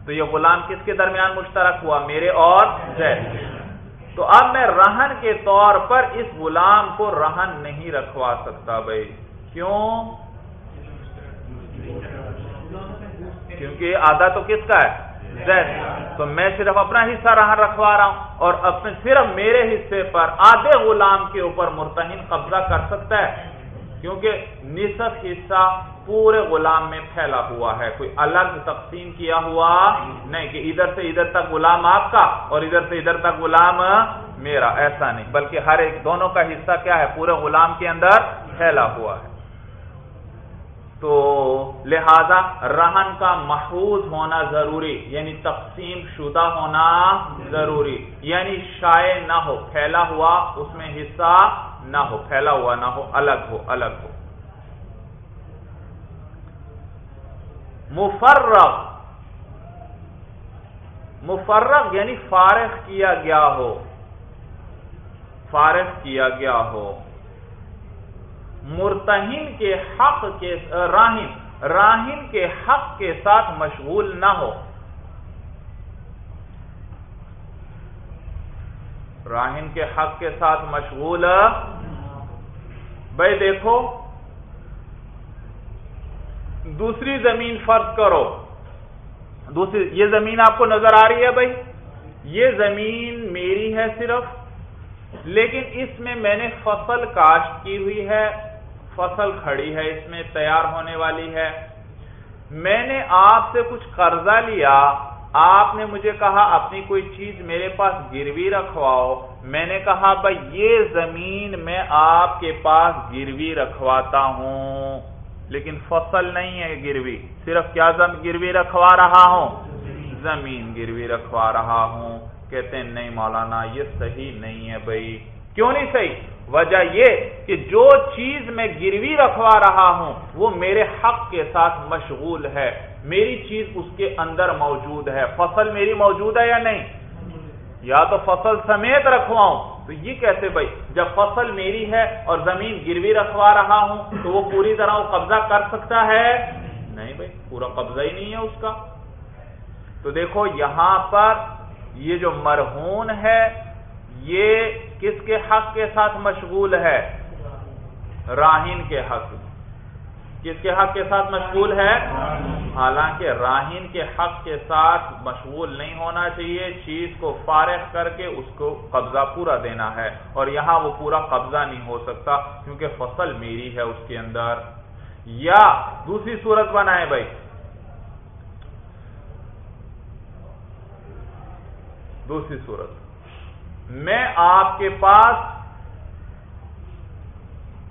[SPEAKER 1] تو یہ غلام کس کے درمیان مشترک ہوا؟ میرے اور زید تو اب میں رہن کے طور پر اس غلام کو رہن نہیں رکھوا سکتا بھائی۔ کیوں؟ کیونکہ آدھا تو کس کا ہے؟ زید تو میں صرف اپنا حصہ رہن رکھوا رہا ہوں اور اپنے صرف میرے حصے پر آدھے غلام کے اوپر مرتہن قبضہ کر سکتا ہے؟ کیونکہ نصف حصہ پورے غلام میں پھیلا ہوا ہے۔ کوئی الگ تقسیم کیا ہوا نہیں کہ ادھر سے ادھر تک غلام آپ کا اور ادھر سے ادھر تک غلام میرا، ایسا نہیں۔ بلکہ ہر ایک دونوں کا حصہ کیا ہے؟ پورے غلام کے اندر پھیلا ہوا ہے۔ تو لہذا رہن کا محفوظ ہونا ضروری یعنی تقسیم شدہ ہونا ضروری۔ یعنی شائع نہ ہو، پھیلا ہوا اس میں حصہ نہ ہو، پھیلا ہوا نہ ہو، الگ ہو الگ ہو۔ مفرق مفرق یعنی فارغ کیا گیا ہو، فارغ کیا گیا ہو۔ مرتہن کے حق کے راہن راہن کے حق کے ساتھ مشغول نہ ہو۔ راہن کے حق کے ساتھ مشغول، بھائی دیکھو، دوسری زمین فرض کرو۔ دوسری، یہ زمین آپ کو نظر آ رہی ہے بھائی؟ یہ زمین میری ہے صرف، لیکن اس میں میں نے فصل کاشت کی ہوئی ہے۔ فصل کھڑی ہے، اس میں تیار ہونے والی ہے۔ میں نے آپ سے کچھ قرضہ لیا، آپ نے مجھے کہا اپنی کوئی چیز میرے پاس گروی رکھواؤ۔ میں نے کہا، بھائی، یہ زمین میں آپ کے پاس گروی رکھواتا ہوں۔ لیکن فصل نہیں ہے گروی، صرف کیا گروی رکھوا رہا ہوں؟ زمین گروی رکھوا رہا ہوں۔ کہتے ہیں، نہیں مولانا، یہ صحیح نہیں ہے بھائی۔ کیوں نہیں صحیح؟ وجہ یہ کہ جو چیز میں گروی رکھوا رہا ہوں، وہ میرے حق کے ساتھ مشغول ہے۔ میری چیز اس کے اندر موجود ہے۔ فصل میری موجود ہے یا نہیں؟ یا تو فصل سمیت رکھواؤں۔ تو یہ کیسے بھائی؟ جب فصل میری ہے اور زمین گروی رکھوا رہا ہوں، تو وہ پوری طرح وہ قبضہ کر سکتا ہے؟ نہیں بھائی، پورا قبضہ ہی نہیں ہے اس کا۔ تو دیکھو، یہاں پر یہ جو مرہون ہے، یہ کس کے حق کے ساتھ مشغول ہے؟ راہین کے حق۔ کس کے حق کے ساتھ مشغول ہے؟ حالانکہ راہین کے حق کے ساتھ مشغول نہیں ہونا چاہیے۔ چیز کو فارغ کر کے اس کو قبضہ پورا دینا ہے۔ اور یہاں وہ پورا قبضہ نہیں ہو سکتا کیونکہ فصل میری ہے اس کے اندر۔ یا دوسری صورت بنائے بھائی۔ دوسری صورت۔ میں آپ کے پاس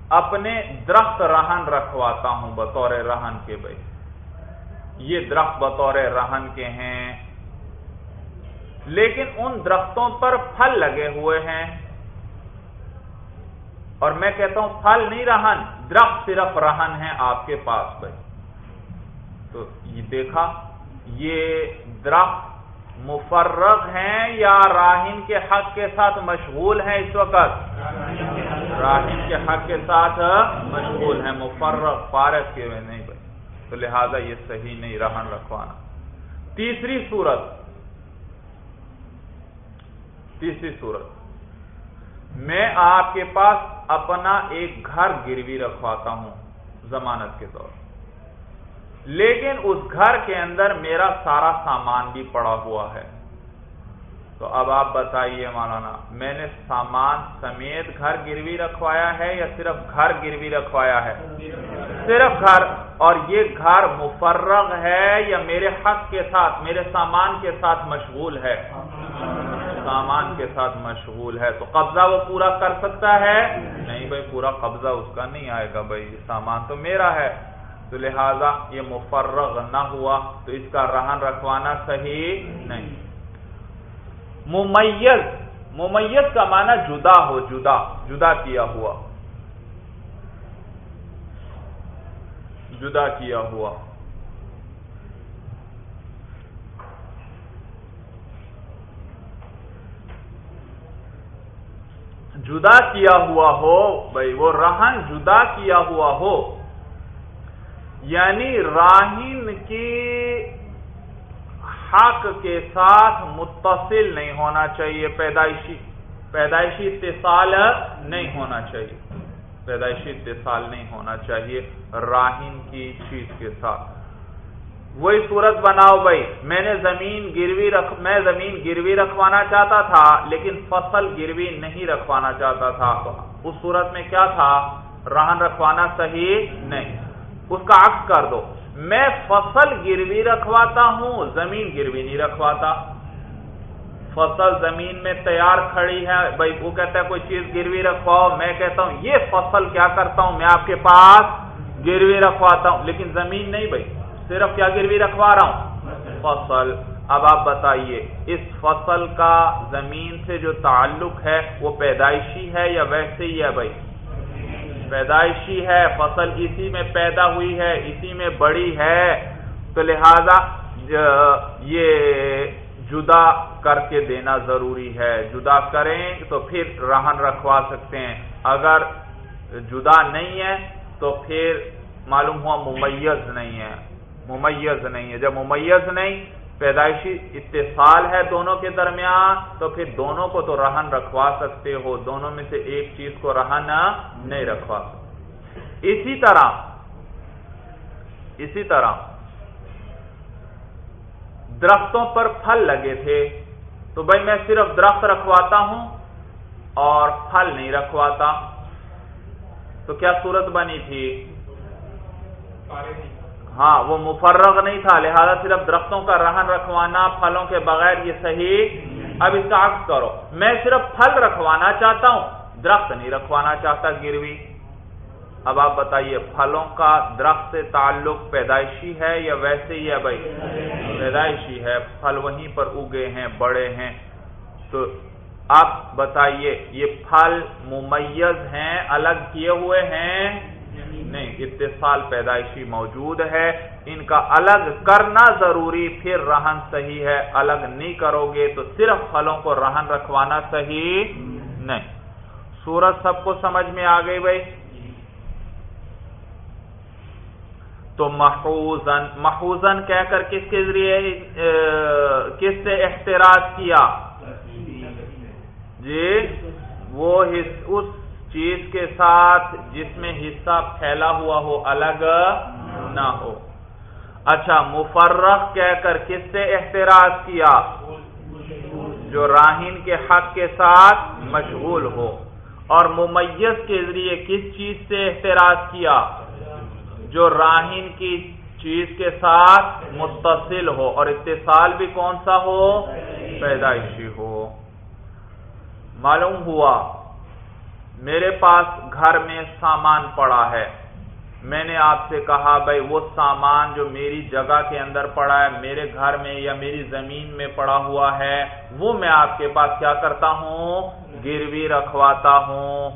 [SPEAKER 1] اپنے درخت رہن رکھواتا ہوں بطور رہن کے بھائی۔ یہ درخت بطور رہن کے ہیں۔ لیکن ان درختوں پر پھل لگے ہوئے ہیں۔ اور میں کہتا ہوں پھل نہیں رہن، درخت صرف رہن ہے آپ کے پاس بھائی۔ تو یہ دیکھا، یہ درخت مفرغ ہیں یا راہین کے حق کے ساتھ مشغول ہیں اس وقت؟ راہین کے حق کے ساتھ مشغول ہیں، مفرغ، فارغ کے ہوئے نہیں بھائی تو لہذا یہ صحیح نہیں رہن رکھوانا۔ تیسری صورت۔ تیسری صورت۔ میں آپ کے پاس اپنا ایک گھر گروی رکھواتا ہوں ضمانت کے طور لیکن اس گھر کے اندر میرا سارا سامان بھی پڑا ہوا ہے۔ تو اب آپ بتائیے مولانا، میں نے سامان سمیت گھر گروی رکھوایا ہے یا صرف گھر گروی رکھوایا ہے؟ صرف گھر۔ اور یہ گھر مفرغ ہے یا میرے حق کے ساتھ، میرے سامان کے ساتھ مشغول ہے؟ سامان کے ساتھ مشغول ہے۔ تو قبضہ وہ پورا کر سکتا ہے؟ نہیں بھائی، پورا قبضہ اس کا نہیں آئے گا بھائی سامان تو میرا ہے۔ تو لہذا یہ مفرغ نہ ہوا تو اس کا رہن رکھوانا صحیح نہیں۔ ممیز ممیز کا معنی جدا ہو، جدا جدا کیا ہوا۔ جدا کیا ہوا۔ جدا کیا ہوا ہو، بھائی وہ رہن جدا کیا ہوا ہو۔ یعنی راہین کی حق کے ساتھ متصل نہیں ہونا چاہیے، پیدائشی پیدائشی اتصال نہیں ہونا چاہیے۔ پیدائشی اتصال نہیں ہونا چاہیے راہین کی چیز کے ساتھ۔ وہی صورت بناؤ بھائی، میں نے زمین گروی رکھ، میں زمین گروی رکھوانا چاہتا تھا، لیکن فصل گروی نہیں رکھوانا چاہتا تھا۔ اس صورت میں کیا تھا؟ رہن رکھوانا صحیح نہیں۔ اس کا عکس کر دو۔ میں فصل گروی رکھواتا ہوں، زمین گروی نہیں رکھواتا۔ فصل زمین میں تیار کھڑی ہے، بھائی وہ کہتا ہے کوئی چیز گروی رکھواؤ، میں کہتا ہوں یہ فصل کیا کرتا ہوں؟ میں آپ کے پاس گروی رکھواتا ہوں۔ لیکن زمین نہیں بھائی، صرف کیا گروی رکھوا رہا ہوں؟ فصل۔ اب آپ بتائیے، اس فصل کا زمین سے جو تعلق ہے، وہ پیدائشی ہے یا ویسے ہی ہے بھائی؟ پیدائشی ہے، فصل اسی میں پیدا ہوئی ہے، اسی میں بڑی ہے۔ تو لہذا یہ جدا کر کے دینا ضروری ہے۔ جدا کریں تو پھر رہن رکھوا سکتے ہیں۔ اگر جدا نہیں ہے تو پھر معلوم ہوا ممیز نہیں ہے۔ ممیز نہیں ہے۔ جب ممیز نہیں پیدائشی اتصال ہے دونوں کے درمیان، تو پھر دونوں کو تو رہن رکھوا سکتے ہو، دونوں میں سے ایک چیز کو رہن نہیں رکھوا سکتے۔ اسی طرح اسی طرح، درختوں پر پھل لگے تھے، تو بھائی میں صرف درخت رکھواتا ہوں اور پھل نہیں رکھواتا۔ تو کیا صورت بنی تھی؟ ہاں وہ مفرغ نہیں تھا، لہذا صرف درختوں کا رہن رکھوانا، پھلوں کے بغیر یہ صحیح اب اس کا عکس کرو۔ میں صرف پھل رکھوانا چاہتا ہوں، درخت نہیں رکھوانا چاہتا، گروی۔ اب آپ بتائیے، پھلوں کا درخت سے تعلق پیدائشی ہے یا ویسے ہی ہے بھائی؟ پیدائشی ہے۔ پھل وہیں پر اگے ہیں، بڑے ہیں۔ تو آپ بتائیے، یہ پھل ممیز ہیں، الگ کیے ہوئے ہیں؟ نہیں اتصال پیدائشی موجود ہے۔ ان کا الگ کرنا ضروری پھر رہن صحیح ہے۔ الگ نہیں کرو گے تو صرف پھلوں کو رہن رکھوانا صحیح نہیں۔ سورج سب کو سمجھ میں آ گئی بھائی؟ تو محوزن محوزن کہہ کر کس کے ذریعے کس سے احتراج کیا؟ جی وہ اس چیز کے ساتھ جس میں حصہ پھیلا ہوا ہو الگ نہ ہو۔ اچھا مفرق کہہ کر کس سے احتراج کیا؟ جو راہین کے حق کے ساتھ مشغول ہو۔ اور ممیز کے ذریعے کس چیز سے احتراج کیا؟ جو راہین کی چیز کے ساتھ متصل ہو۔ اور اتصال بھی کون سا ہو؟ پیدائشی ہو۔ معلوم ہوا۔ میرے پاس گھر میں سامان پڑا ہے۔ میں نے آپ سے کہا، بھائی، وہ سامان جو میری جگہ کے اندر پڑا ہے، میرے گھر میں یا میری زمین میں پڑا ہوا ہے، وہ میں آپ کے پاس کیا کرتا ہوں؟ گروی رکھواتا ہوں۔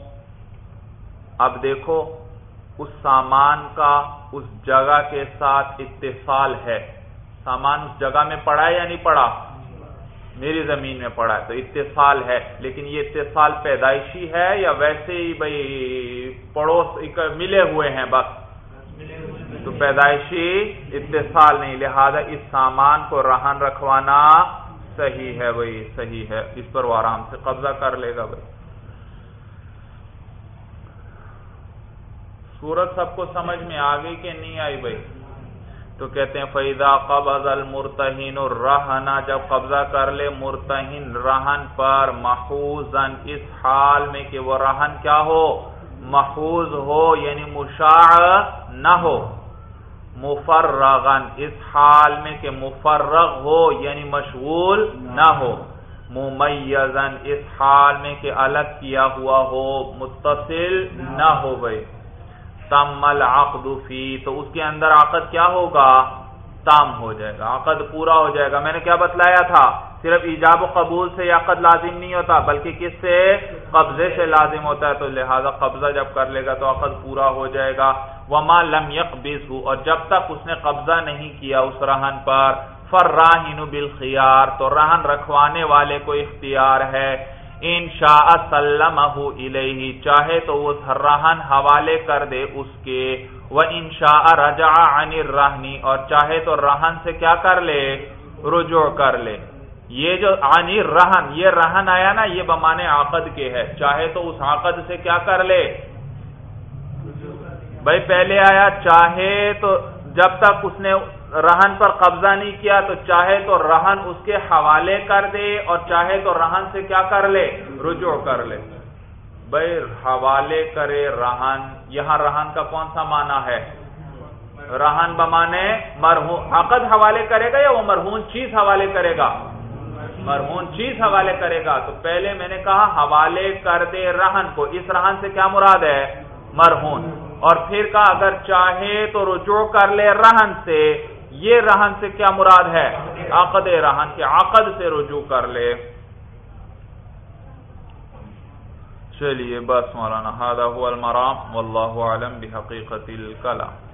[SPEAKER 1] اب دیکھو، اس سامان کا اس جگہ کے ساتھ اتصال ہے۔ سامان اس جگہ میں پڑا ہے یا نہیں پڑا؟ میری زمین میں پڑا ہے۔ تو اتصال ہے۔ لیکن یہ اتصال پیدائشی ہے یا ویسے ہی بھائی پڑوس ملے ہوئے ہیں بس؟ تو پیدائشی اتصال نہیں، لہذا اس سامان کو رہن رکھوانا صحیح ہے بھائی، صحیح ہے۔ اس پر وہ آرام سے قبضہ کر لے گا بھائی۔ سورت سب کو سمجھ میں آ گئی کہ نہیں آئی بھائی؟ تو کہتے ہیں فیضا قبض المرتہین الرحنا جب قبضہ کر لے مرتہین رہن پر محفوظ اس حال میں کہ وہ رہن کیا ہو؟ محفوظ ہو یعنی مشاع نہ ہو۔ مفرغن اس حال میں کہ مفرغ ہو یعنی مشغول نہ ہو۔ ممیزن اس حال میں کہ الگ کیا ہوا ہو، متصل نہ ہو بھائی تم العقد فی تو اس کے اندر عقد کیا ہوگا؟ تام ہو جائے گا، عقد پورا ہو جائے گا۔ میں نے کیا بتلایا تھا؟ صرف ایجاب و قبول سے عقد لازم نہیں ہوتا، بلکہ کس سے؟ قبضے سے لازم ہوتا ہے۔ تو لہذا قبضہ جب کر لے گا تو عقد پورا ہو جائے گا۔ وما لم يقبض اور جب تک اس نے قبضہ نہیں کیا اس رہن پر فر راہین بالخیار تو رہن رکھوانے والے کو اختیار ہے۔ ان شاء سلم چاہے تو وہ رہن حوالے کر دے اس کے وہ انشا رجا عن رہنی اور چاہے تو رہن سے کیا کر لے؟ رجوع کر لے۔ یہ جو عنی رہن یہ رہن آیا نا، یہ بمانے عقد کے ہے۔ چاہے تو اس عقد سے کیا کر لے؟ بھائی پہلے آیا چاہے تو جب تک اس نے رہن پر قبضہ نہیں کیا تو چاہے تو رہن اس کے حوالے کر دے اور چاہے تو رہن سے کیا کر لے؟ رجوع کر لے۔ بھائی، حوالے کرے رہن۔ یہاں رہن کا کون سا معنی ہے؟ رہن بمانے مرہون۔ عقد حوالے کرے گا یا وہ مرہون چیز حوالے کرے گا؟ مرہون چیز حوالے کرے گا۔ تو پہلے میں نے کہا حوالے کر دے رہن کو۔ اس رہن سے کیا مراد ہے؟ مرہون۔ اور پھر کہا اگر چاہے تو رجوع کر لے رہن سے۔ یہ رہن سے کیا مراد ہے؟ عقد رہن کے عقد سے رجوع کر لے۔ چلیے، بس مولانا المرام، واللہ عالم بحقیقت الکلام۔